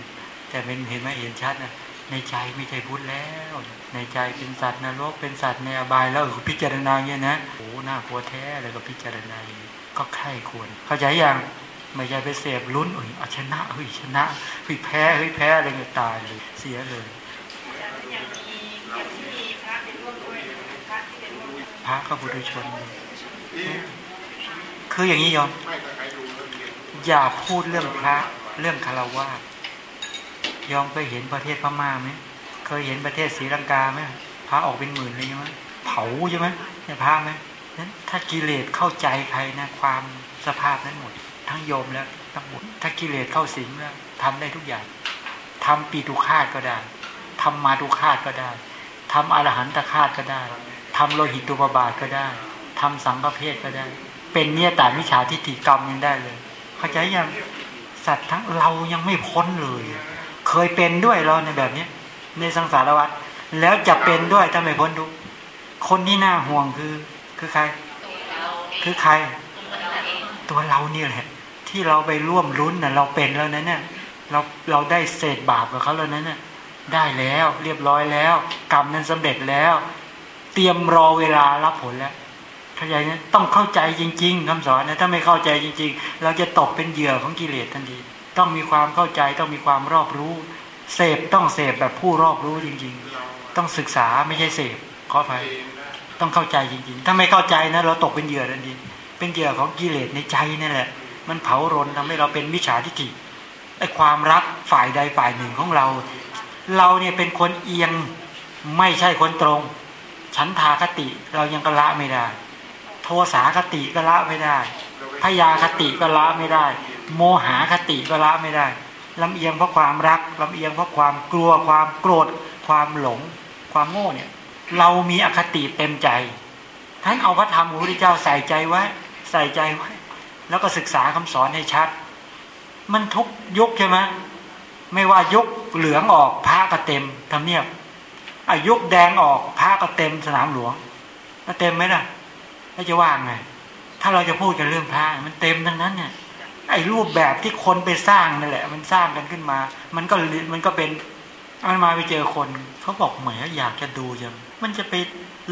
แต่เป็นเห็นไหมเห็นชัดนะในใจไม่ใช่พุทธแล้ว ในใจเป็นสัตว์นรกเป็นสัตว์ในอบายแล้วพิจารณาเงี้ยนะโอ้หน้ากลัวแท้เลยก็พิจารณาอย่างนี้ก็ใคร่ควร เข้าใจยังไม่ใช่ไปเสพลุ้นเอ้ยเอาชนะเฮ้ยชนะเฮ้ยแพ้เฮ้ยแพ้อะไรเงี้ยตายเลยเสียเลย พระก็บุตรชน คืออย่างนี้ยอม อย่าพูดเรื่องพระเรื่องคารวะยอมเคยเห็นประเทศพม่าไหมเคยเห็นประเทศศรีลังกาไหมพระออกเป็นหมื่นเลยใช่ไหมเผาใช่ไหมเนี่ยพระไหมนั้นถ้ากิเลสเข้าใจใครนะความสภาพนั้นหมด ทั้งโยมแล้วทั้งหมดถ้ากิเลสเข้าสิงแล้วทำได้ทุกอย่างทำปีตุคาตก็ได้ทำมาตุคาตก็ได้ทำอรหันตคาตก็ได้ ทำโลหิตตุปบาทก็ได้ทำสังฆเพศก็ได้ เป็นเนี่ยแต่มิจฉาทิฏฐิกรรมยังได้เลย เข้าใจยังสัตว์ทั้งเรายังไม่พ้นเลย เคยเป็นด้วยเราในแบบนี้ในสังสารวัฏแล้วจะเป็นด้วยถ้าไม่พ้นทุกคนที่น่าห่วงคือ คือใคร คือใคร ตัวเราเนี่ยแหละ ที่เราไปร่วมรุ้นน่ะเราเป็นแล้วนั้นเนี่ยเราเราได้เศษบาปกับเขาแล้วนั้นเนี่ยได้แล้ว เรียบร้อยแล้ว กรรมนั้นสำเร็จแล้ว เตรียมรอเวลารับผลแล้วเข้าใจนะต้องเข้าใจจริง ๆคำสอนนะถ้าไม่เข้าใจจริง ๆ เราจะตกเป็นเหยื่อของกิเลสทันทีต้องมีความเข้าใจต้องมีความรอบรู้ เสพต้องเสพแบบผู้รอบรู้จริง ๆ ต้องศึกษาไม่ใช่เสพขออภัยต้องเข้าใจจริง ๆ ถ้าไม่เข้าใจนะเราตกเป็นเหยื่อทันทีเป็นเหยื่อของกิเลสในใจนั่แหละ มันเผารนทำให้เราเป็นมิจฉาทิฏฐิไอ้ความรักฝ่ายใดฝ่ายหนึ่งของเรา เราเนี่ยเป็นคนเอียงไม่ใช่คนตรง ฉันทาคติเรายังกละไม่ได้ โทสาคติก็ละไม่ได้พยาคติก็ละไม่ได้ โมหาคติก็ละไม่ได้ลำเอียงเพราะความรักลำเอียงเพราะความกลัวความโกรธ ความหลง ความโง่เนี่ย เรามีอคติเต็มใจ ท่านเอาพระธรรมของพระเจ้าใส่ใจไว้ ใส่ใจไว้ แล้วก็ศึกษาคำสอนให้ชัด มันทุกยุคใช่ไหมไม่ว่ายุคเหลืองออกพระก็เต็มทำเนียบ อายุแดงออกพระก็เต็มสนามหลวงก็เต็มไหมล่ะแล้วจะว่างไง ถ้าเราจะพูดกันเรื่องพระมันเต็มทั้งนั้นเนี่ยไอ้รูปแบบที่คนไปสร้างนั่นแหละ มันสร้างกันขึ้นมา มันก็มันก็เป็นมันมาไปเจอคนเขาบอกเหมือนอยากจะดูจังมันจะไป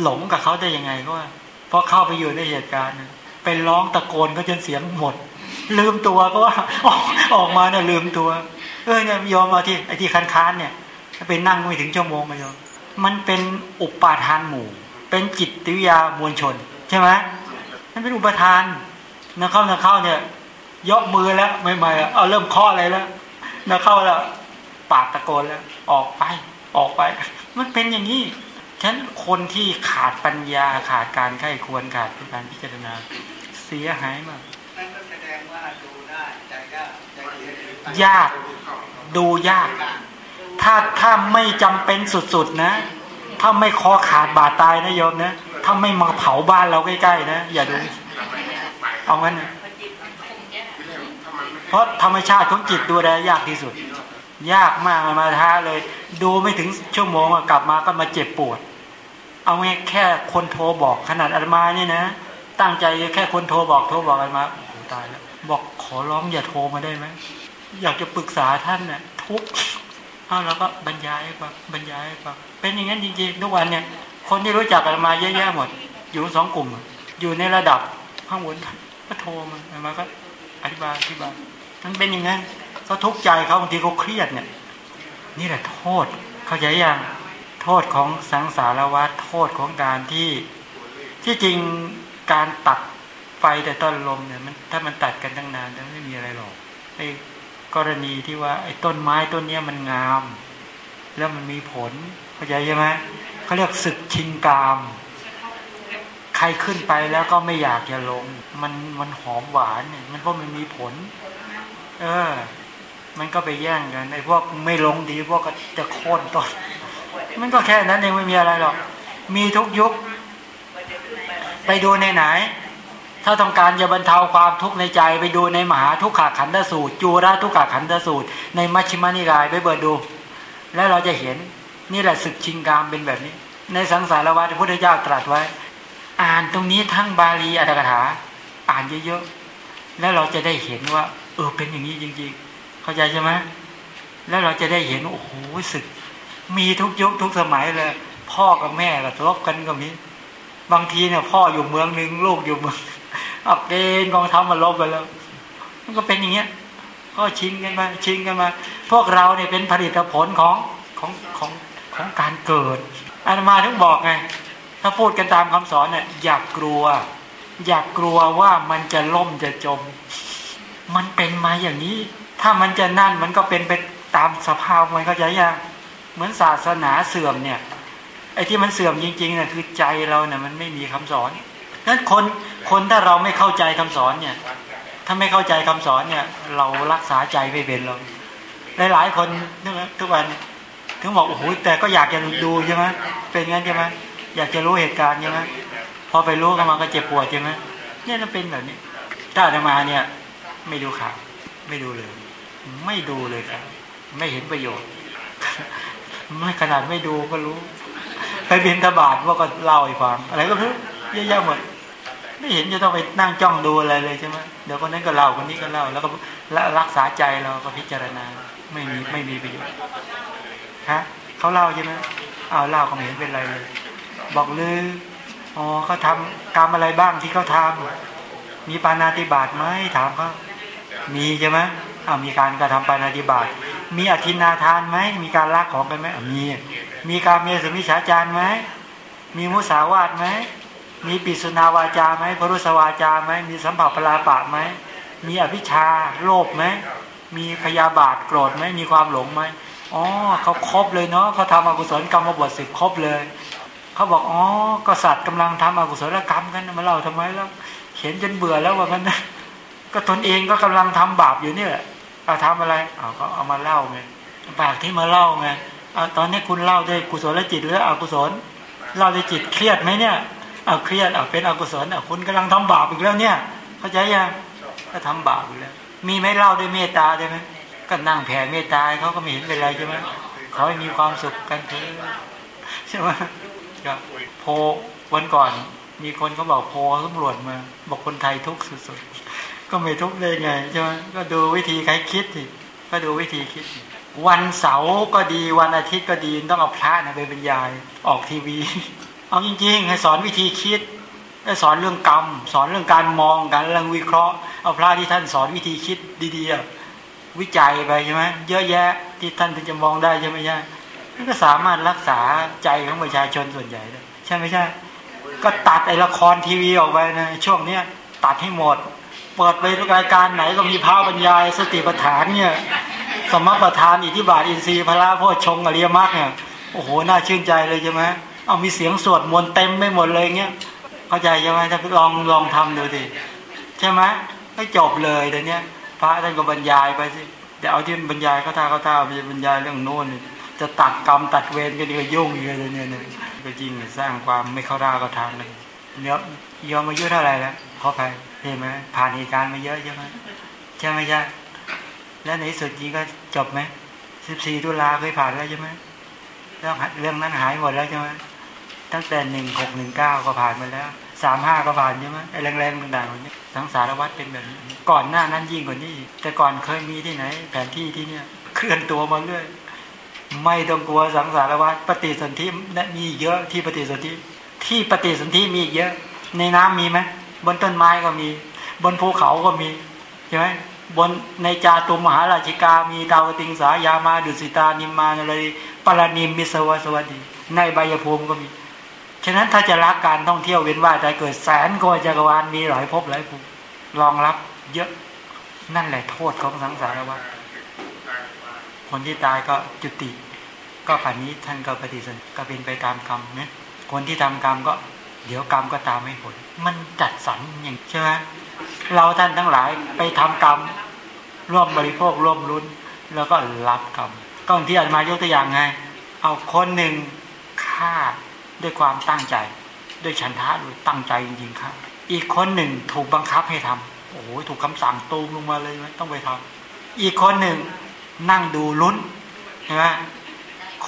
หลงกับเขาได้ยังไงก็ว่าพอเข้าไปอยู่ในเหตุการณ์ไปร้องตะโกนก็จนเสียงหมด ลืมตัวก็ว่าออกออกมาเนี่ยลืมตัว เออเนี่ยยอมเอาที่ไอ้ที่คันค้านเนี่ยไปนั่งไม่ถึงชั่วโมงมายอม มันเป็นอุปาทานหมู่ เป็นจิตวิทยามวลชน ใช่ไหมมันเป็นอุปทานนักเข้านักเข้าเนี่ยยกมือแล้วไม่ไม่เอาเริ่มข้ออะไรแล้วนักเข้าแล้วปากตะโกนแล้ว ออกไป ออกไป มันเป็นอย่างนี้ฉันคนที่ขาดปัญญาขาดการไข้ควรขาดการพิจารณา เสียหายมากนั่นก็แสดงว่าดูได้ใจยากใจยากดูยาก ถ้าถ้าไม่จำเป็นสุดๆนะ ถ้าไม่คอขาดบาดตายนะโยมนะถ้าไม่มาเผาบ้านเราใกล้ๆนะอย่าดู เอางั้นนะเพราะธรรมชาติของจิตดูแลยากที่สุด ยากมากมาท้าเลย ดูไม่ถึงชั่วโมงกลับมาก็มาเจ็บปวด เอาแค่แค่คนโทรบอกขนาดอาตมาเนี่ยนะ ตั้งใจแค่คนโทรบอกโทรบอกอาตมาโอ้ตายแล้วบอกขอร้องอย่าโทรมาได้ไหมอยากจะปรึกษาท่านน่ะทุก อาแล้วก็บรรยายไปบรรยายไปเป็นอย่างนั้นจริงๆทุกวันเนี่ย คนที่รู้จักอาตมาเยอะแยะหมด อยู่สองกลุ่ม อยู่ในระดับข้างบนก็โทรมาอาตมาก็อธิบายอธิบายมันเป็นอย่างนั้นเขาทุกข์ใจเขาบางทีเขาเครียดเนี่ย นี่แหละโทษ เข้าใจยังโทษของสังสารวัฏโทษของการที่ที่จริงการตัดไฟแต่ต้นลมเนี่ยมันถ้ามันตัดกันตั้งนานจะไม่มีอะไรหรอกไอ กรณีที่ว่าไอ้ต้นไม้ต้นเนี้ยมันงาม แล้วมันมีผลเข้าใจใช่ไหมเขาเรียกศึกชิงกาม ใครขึ้นไปแล้วก็ไม่อยากจะลง มันมันหอมหวานเนี่ยมันเพราะมันมีผล เออ มันก็ไปแย่งกันไอ้พวกไม่ลงดีพวกก็จะโค่นต้นมันก็แค่นั้นเองไม่มีอะไรหรอก มีทุกยุค ไปดูในไหน ถ้าต้องการจะบรรเทาความทุกข์ในใจไปดูในมหาทุกขาขันธสูตร จูราทุกขาขันธสูตร ในมัชฌิมานิกายไปเปิดดู แล้วเราจะเห็นนี่แหละศึกชิงกามเป็นแบบนี้ ในสังสารวัฏพระพุทธเจ้าตรัสไว้ อ่านตรงนี้ทั้งบาลีอัตถกถา อ่านเยอะๆแล้วเราจะได้เห็นว่า เออเป็นอย่างนี้จริงๆ เข้าใจใช่ไหมแล้วเราจะได้เห็นโอ้โหศึก มีทุกยุคทุกสมัยเลย พ่อกับแม่ก็ทะเลาะกันก็มีบางทีเนี่ยพ่ออยู่เมืองนึงลูกอยู่เมือง อับเกณฑ์กองทัพมาลบกันแล้ว มันก็เป็นอย่างเงี้ย ก็ชิงกันมาชิงกันมา พวกเราเนี่ยเป็นผลิตผลของของของของการเกิดอาตมาถึงบอกไง ถ้าพูดกันตามคำสอนเนี่ยอย่ากกลัว อย่ากกลัวว่ามันจะล่มจะจม มันเป็นมาอย่างนี้ ถ้ามันจะนั่นมันก็เป็นไปตามสภาพมันก็จะยังเหมือนศาสนาเสื่อมเนี่ยไอ้ที่มันเสื่อมจริงๆเนี่ยคือใจเราเนี่ยมันไม่มีคำสอนนั้นคน คนถ้าเราไม่เข้าใจคำสอนเนี่ย ถ้าไม่เข้าใจคำสอนเนี่ย เรารักษาใจไม่เป็นเราหลายๆคนทุกวันถึงบอกโอ้โหแต่ก็อยากจะดูใช่ไหมเป็นงั้นใช่ไหมอยากจะรู้เหตุการณ์ใช่ไหมพอไปรู้ก็มันก็เจ็บปวดใช่ไหมเนี่ยมันเป็นแบบนี้ถ้าอาตมาเนี่ย ไม่ดูข่าวไม่ดูเลย ไม่ดูเลยครับ ไม่เห็นประโยชน์ ไม่ขนาดไม่ดูก็รู้ ไปบินทบาทว่าก็เล่าให้ฟังอะไรก็รู้เยอะแยะหมด ไม่เห็นจะต้องไปนั่งจ้องดูอะไรเลยใช่ไหมเดี๋ยวคนนั้นก็เล่าคนนี้ก็เล่า แล้วก็รักษาใจเราก็พิจารณา ไม่มีไม่มีประโยชน์ฮะเขาเล่าใช่ไหมเอาเล่าก็ไม่เห็นเป็นไรเลย บอกเลยอ๋อเขาทำกรรมอะไรบ้างที่เขาทำมีปานาติบาตไหมถามเขามีใช่ไหมอามีการกระทำปานาติบาตมีอธินาทานไหมมีการลักของกันไหมมี มีการเมียสมิฉาจารไหมมีมุสาวาทไหม มีปิสุนาวาจาไหมพรุสวาจาไหมมีสัมผัสปลาปะไหมมีอภิชาโลภไหมมีพยาบาทโกรธไหมมีความหลงไหมอ๋อเขาครบเลยเนาะเขาทำอกุศลกรรมบทสิบครบเลย เขาบอกอ๋อก็สัตว์กำลังทำอกุศลกรรมกันมาเล่าทำไมแล้วเห็นจนเบื่อแล้วว่ามันก็ตนเองก็กำลังทำบาปอยู่นี่แหละเอาทำอะไรเอาก็เอามาเล่าไงปากที่มาเล่าไงเอาตอนนี้คุณเล่าด้วยกุศลจิตหรืออกุศลเล่าด้วยจิตเครียดไหมเนี่ย เอาเครียดเอาเป็นอกุศลเอาคุณกำลังทำบาปอีกแล้วเนี่ย เข้าใจยังก็ทำบาปอีกแล้ว มีไหมเล่าด้วยเมตตาได้ไหมก็นั่งแผ่เมตตาเขาก็ไม่เห็นเป็นไรใช่ไหมเขาให้มีความสุขกันเถอะใช่ไหมก็โพวันก่อน มีคนเขาบอกโพตำรวจมา บอกคนไทยทุกข์สุดๆก็ไม่ทุกข์ได้ไงใช่ไหมก็ดูวิธีใครคิดสิก็ดูวิธีคิดวันเสาร์ก็ดีวันอาทิตย์ก็ดีต้องเอาพระนะไปบรรยายออกทีวี เอาจริงๆให้สอนวิธีคิดให้สอนเรื่องกรรม สอนเรื่องการมองการเรื่องวิเคราะห์ เอาพระที่ท่านสอนวิธีคิดดีๆวิจัยไปใช่ไหมเยอะแยะที่ท่านถึงจะมองได้ใช่ไหมใช่มันก็สามารถรักษาใจของประชาชนส่วนใหญ่ได้ใช่ไหมใช่ ก็ตัดไอละครทีวีออกไปนะช่วงเนี้ยตัดให้หมด เปิดไปรายการไหนก็มีพระบรรยายสติปัฏฐานเนี่ยสมประทานอิทธิบาทอินทรีย์พระโพชงอริยมรรคเนี่ยโอ้โหน่าชื่นใจเลยใช่ไหม เอามีเสียงสวดมนต์เต็มไม่หมดเลยเงี้ยเข้าใจใช่ไหมถ้าลองลองทำดูดิใช่ไหมไม่จบเลยแต่เนี้ยพระท่านก็บรรยายไปสิเดี๋ยวเอาที่บรรยายเขาท่าเขาท่าไปบรรยายเรื่องโน้นจะตัดกรรมตัดเวรกันก็ยุ่งเลยเนี่ยเนี่ยก็จริงสร้างความไม่เข้าท่าก็ทางเลยเนี้ยยอมมายุเท่าไหร่แล้วขอไปเห็นไหมผ่านเหตุการณ์มาเยอะใช่ไหมใช่ไหมใช่แล้วในสุดจริงก็จบไหมสิบสี่ตุลาเคยผ่านแล้วใช่ไหมเรื่องเรื่องนั้นหายหมดแล้วใช่ไหม ตั้งแต่หนึ่งหกหนึ่งเก้าก็ผ่านมาแล้วสามห้าก็ผ่านใช่ไหมไอ้แรงๆต่างๆนี้สังสารวัตรเป็นแบบนี้ ก่อนหน้านั้นยิ่งกว่านี้ แต่ก่อนเคยมีที่ไหน แผนที่ที่เนี่ยเคลื่อนตัวมาเรื่อยไม่ต้องกลัวสังสารวัตรปฏิสนธิมีเยอะที่ปฏิสนธิที่ปฏิสนธิมีเยอะ ในน้ำมีไหมบนต้นไม้ก็มี บนภูเขาก็มีใช่ไหมบนในจาตุมหาราชิกา มีดาวติงสายามาดุสิตานิมมาอะไรปรานิมมิสวสวัสดี ในใบยภูมิก็มี ฉะนั้นถ้าจะรักการท่องเที่ยวเว้นว่าใจเกิดแสนกว่าจักรวาลมีหลายภพหลายภูมิรองรับ เยอะนั่นแหละโทษของสังสารวัฏคนที่ตายก็จุติ ก็ผ่านนี้ท่านก็ปฏิสธก็เป็นไปตามกรรมนะคนที่ทำกรรมก็ เดี๋ยวกรรมก็ตามให้ผล มันจัดสรรอย่างใช่ไหมเราท่านทั้งหลายไปทำกรรมร่วมบริโภคร่วมรุ้น แล้วก็รับกรรมก็ที่อาจมายกตัวอย่างไง เอาคนหนึ่งฆ่า ด้วยความตั้งใจ ด้วยฉันทะด้วยตั้งใจจริงๆครับ อีกคนหนึ่งถูกบังคับให้ทำโอ้โหถูกคำสั่งตูมลงมาเลยไหมต้องไปทำอีกคนหนึ่งนั่งดูลุ้นใช่ไหม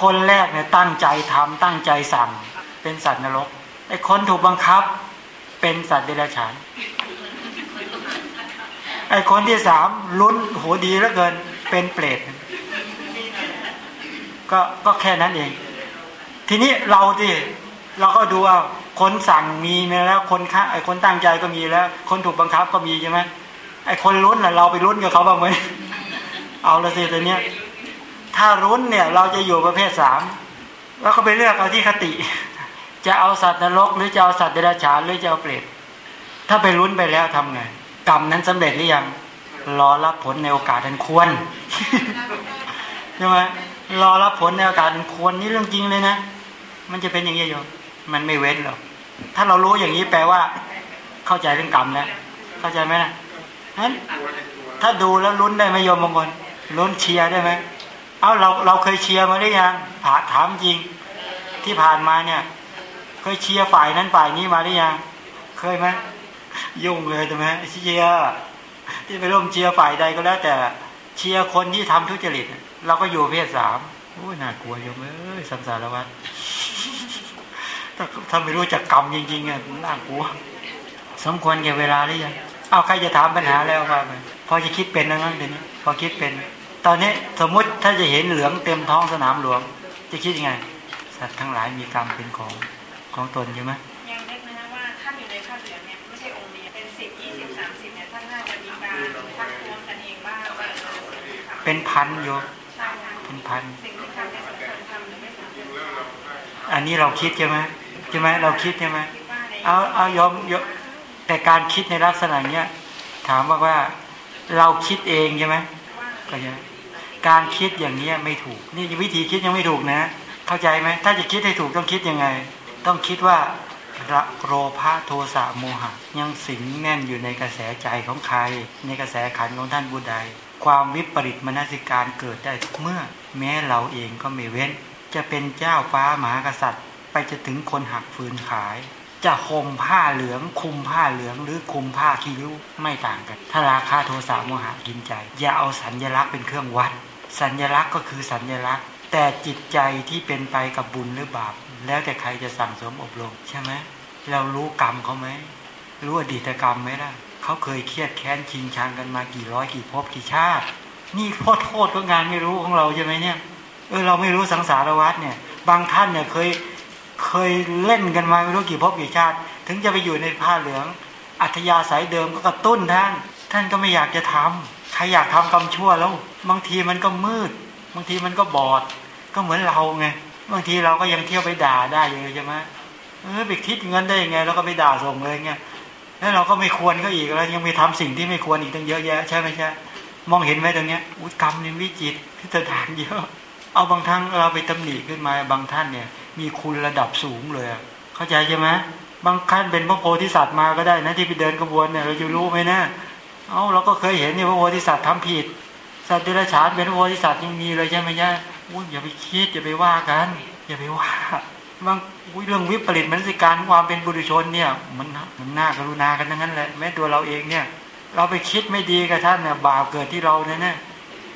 คนแรกเนี่ยตั้งใจทำตั้งใจสั่ง เป็นสัตว์นรกไอ้คนถูกบังคับ เป็นสัตว์เดรัจฉานไอ้คนที่สามลุ้นโหดีเหลือเกิน เป็นเปรตก็ก็แค่นั้นเอง ทีนี้เราที่เราก็ดูว่าคนสั่งมีแล้วคนค้าไอ้คนตั้งใจก็มีแล้ว คนถูกบังคับก็มีใช่ไหมไอ้คนลุ้นน่ะเราไปลุ้นกับเขาบ้างไหมเอาละสิตัวเนี้ยถ้ารุ้นเนี่ย เราจะอยู่ประเภทสามแล้วก็ไปเลือกเอาที่คติ จะเอาสัตว์นรก หรือจะเอาสัตว์เดรัจฉานหรือจะเอาเปรตถ้าไปรุ้นไปแล้วทำไงกรรมนั้นสำเร็จหรือยังรอรับผลในโอกาสอันควรใช่ไหมรอรับผลในโอกาสอันควรนี่เรื่องจริงเลยนะ มันจะเป็นอย่างนี้โยมมันไม่เว้นหรอกถ้าเรารู้อย่างนี้แปลว่า เข้าใจเรื่องกรรมแล้ว เข้าใจไหมนะนั้นถ้าดูแล้วลุ้นได้ไหมโยมบางคนลุ้นเชียร์ได้ไหมเอาเราเราเคยเชียร์มาหรือยังถาถามจริงที่ผ่านมาเนี่ย เคยเชียร์ฝ่ายนั้นฝ่ายนี้มาหรือยังเคยไหมยุ่งเลยใช่ไหมเชียร์ที่ไปร่วมเชียร์ฝ่ายใดก็แล้ว แต่เชียร์คนที่ทำทุจริต เราก็อยู่เพศสาม โอ้ยน่ากลัวโยมเอ้ยสังสารวัฏถ้าถ้าไม่รู้จักกรรมจริงๆอะน่ากลัว สมควรแก่เวลาหรือยังเอาใครจะถามปัญหาแล้วว่าไปพอจะคิดเป็นนะมั้งเดี๋ยวนี้พอคิดเป็น ตอนนี้สมมุติถ้าจะเห็นเหลืองเต็มท้องสนามหลวง จะคิดยังไง สัตว์ทั้งหลายมีกรรมเป็นของของตนใช่ไหมยังเล็กนะว่าท่านอยู่ในผ้าเหลืองเนี่ยไม่ใช่องค์เดียวเป็นสิบยี่สิบสามสิบเนี่ยท่านน่าจะมีการทักท้วงกันเองบ้างว่าเออสิ่งที่ทำเป็นพันโยมใช่ค่ะเป็นพันสิ่งที่ อันนี้เราคิดใช่ไหมใช่ไหมเราคิดใช่ไหมเอาเอายอมยอมแต่การคิดในลักษณะเนี้ยถามว่าว่าเราคิดเองใช่ไหมก็ใช่การคิดอย่างเนี้ยไม่ถูก นี่วิธีคิดยังไม่ถูกนะ เข้าใจไหมถ้าจะคิดให้ถูกต้องคิดยังไง ต้องคิดว่าระโรภะโทสะโมหะ ยังสิงแน่นอยู่ในกระแสใจของใคร ในกระแสขันของท่านบุใดความวิปริตมนสิการเกิดได้เมื่อแม้เราเองก็ไม่เว้น จะเป็นเจ้าฟ้ามหากษัตริย์ ไปจะถึงคนหักฟืนขาย จะห่มผ้าเหลืองคุมผ้าเหลืองหรือคุมผ้าคีริ้วไม่ต่างกันถ้าราคาโทสะโมหะกินใจ อย่าเอาสัญญลักษณ์เป็นเครื่องวัด สัญญลักษณ์ก็คือสัญญลักษณ์ แต่จิตใจที่เป็นไปกับบุญหรือบาป แล้วแต่ใครจะสั่งสมอบรมใช่ไหมเรารู้กรรมเขาไหมรู้อดีตกรรมไหมล่ะเขาเคยเครียดแค้นชิงชังกันมากี่ร้อยกี่ภพกี่ชาติ นี่โทษโทษก็งานไม่รู้ของเราใช่ไหมเนี่ย เออเราไม่รู้สังสารวัฏเนี่ย บางท่านเนี่ยเคยเคยเล่นกันมาไม่รู้กี่ภพกี่ชาติ ถึงจะไปอยู่ในผ้าเหลือง อัธยาศัยเดิมก็กระตุ้นท่าน ท่านก็ไม่อยากจะทำใครอยากทำกรรมชั่วแล้ว บางทีมันก็มืด บางทีมันก็บอด ก็เหมือนเราไงบางทีเราก็ยังเที่ยวไปด่าได้อยู่เลยใช่ไหมเออไปคิดอย่างนั้นได้ยังไงเราก็ไปด่าส่งเลยไงแล้วเราก็ไม่ควรก็อีกแล้วยังไปทำสิ่งที่ไม่ควรอีกตั้งเยอะแยะใช่ไหมใช่มองเห็นไหมตรงเนี้ยอุยกรรมนี่วิจิตพิสดารเยอะ เอาบางครั้งเราไปตำหนิขึ้นมาบางท่านเนี่ย มีคุณระดับสูงเลยเข้าใจใช่ไหมบางท่านเป็นพระโพธิสัตว์มาก็ได้นะที่ไปเดินกระบวนเนี่ยเราจะรู้ไหมนะเอ้าเราก็เคยเห็นเนี่ยพระโพธิสัตว์ทำผิด สัตว์เดรัจฉานเป็นพระโพธิสัตว์ยังมีเลยใช่ไหมเนี่ยอุ้ยอย่าไปคิดอย่าไปว่ากัน อย่าไปว่าบางเรื่องวิปริตมนสิการความเป็นบุรุชนเนี่ยมันมันน่ากรุณากันทั้งนั้นแหละแม้ตัวเราเองเนี่ย เราไปคิดไม่ดีกับท่านเนี่ยบาปเกิดที่เราเนี่ยนะ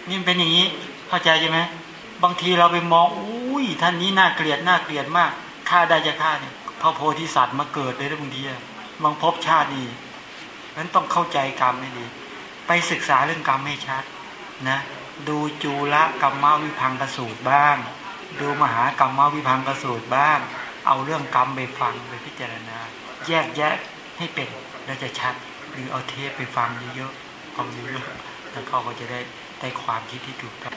นี่เป็นอย่างนี้เข้าใจใช่ไหม บางทีเราไปมองอุ้ยท่านนี้น่าเกลียดน่าเกลียดมากฆ่าได้จะฆ่าเนี่ยพระโพธิสัตว์มาเกิดเลยนะบางทีอะบางภพชาติดีนั้นต้องเข้าใจกรรมให้ดี ไปศึกษาเรื่องกรรมให้ชัดนะดูจูละกรรมวิพังกสูตรบ้าง ดูมหากรรมวิพังกสูตรบ้าง เอาเรื่องกรรมไปฟังไปพิจารณา แยกแยะให้เป็นแล้วจะชัด หรือเอาเทปไปฟังเยอะๆฟังเยอะๆแล้วเขาก็จะได้ได้ความคิดที่ถูกต้อง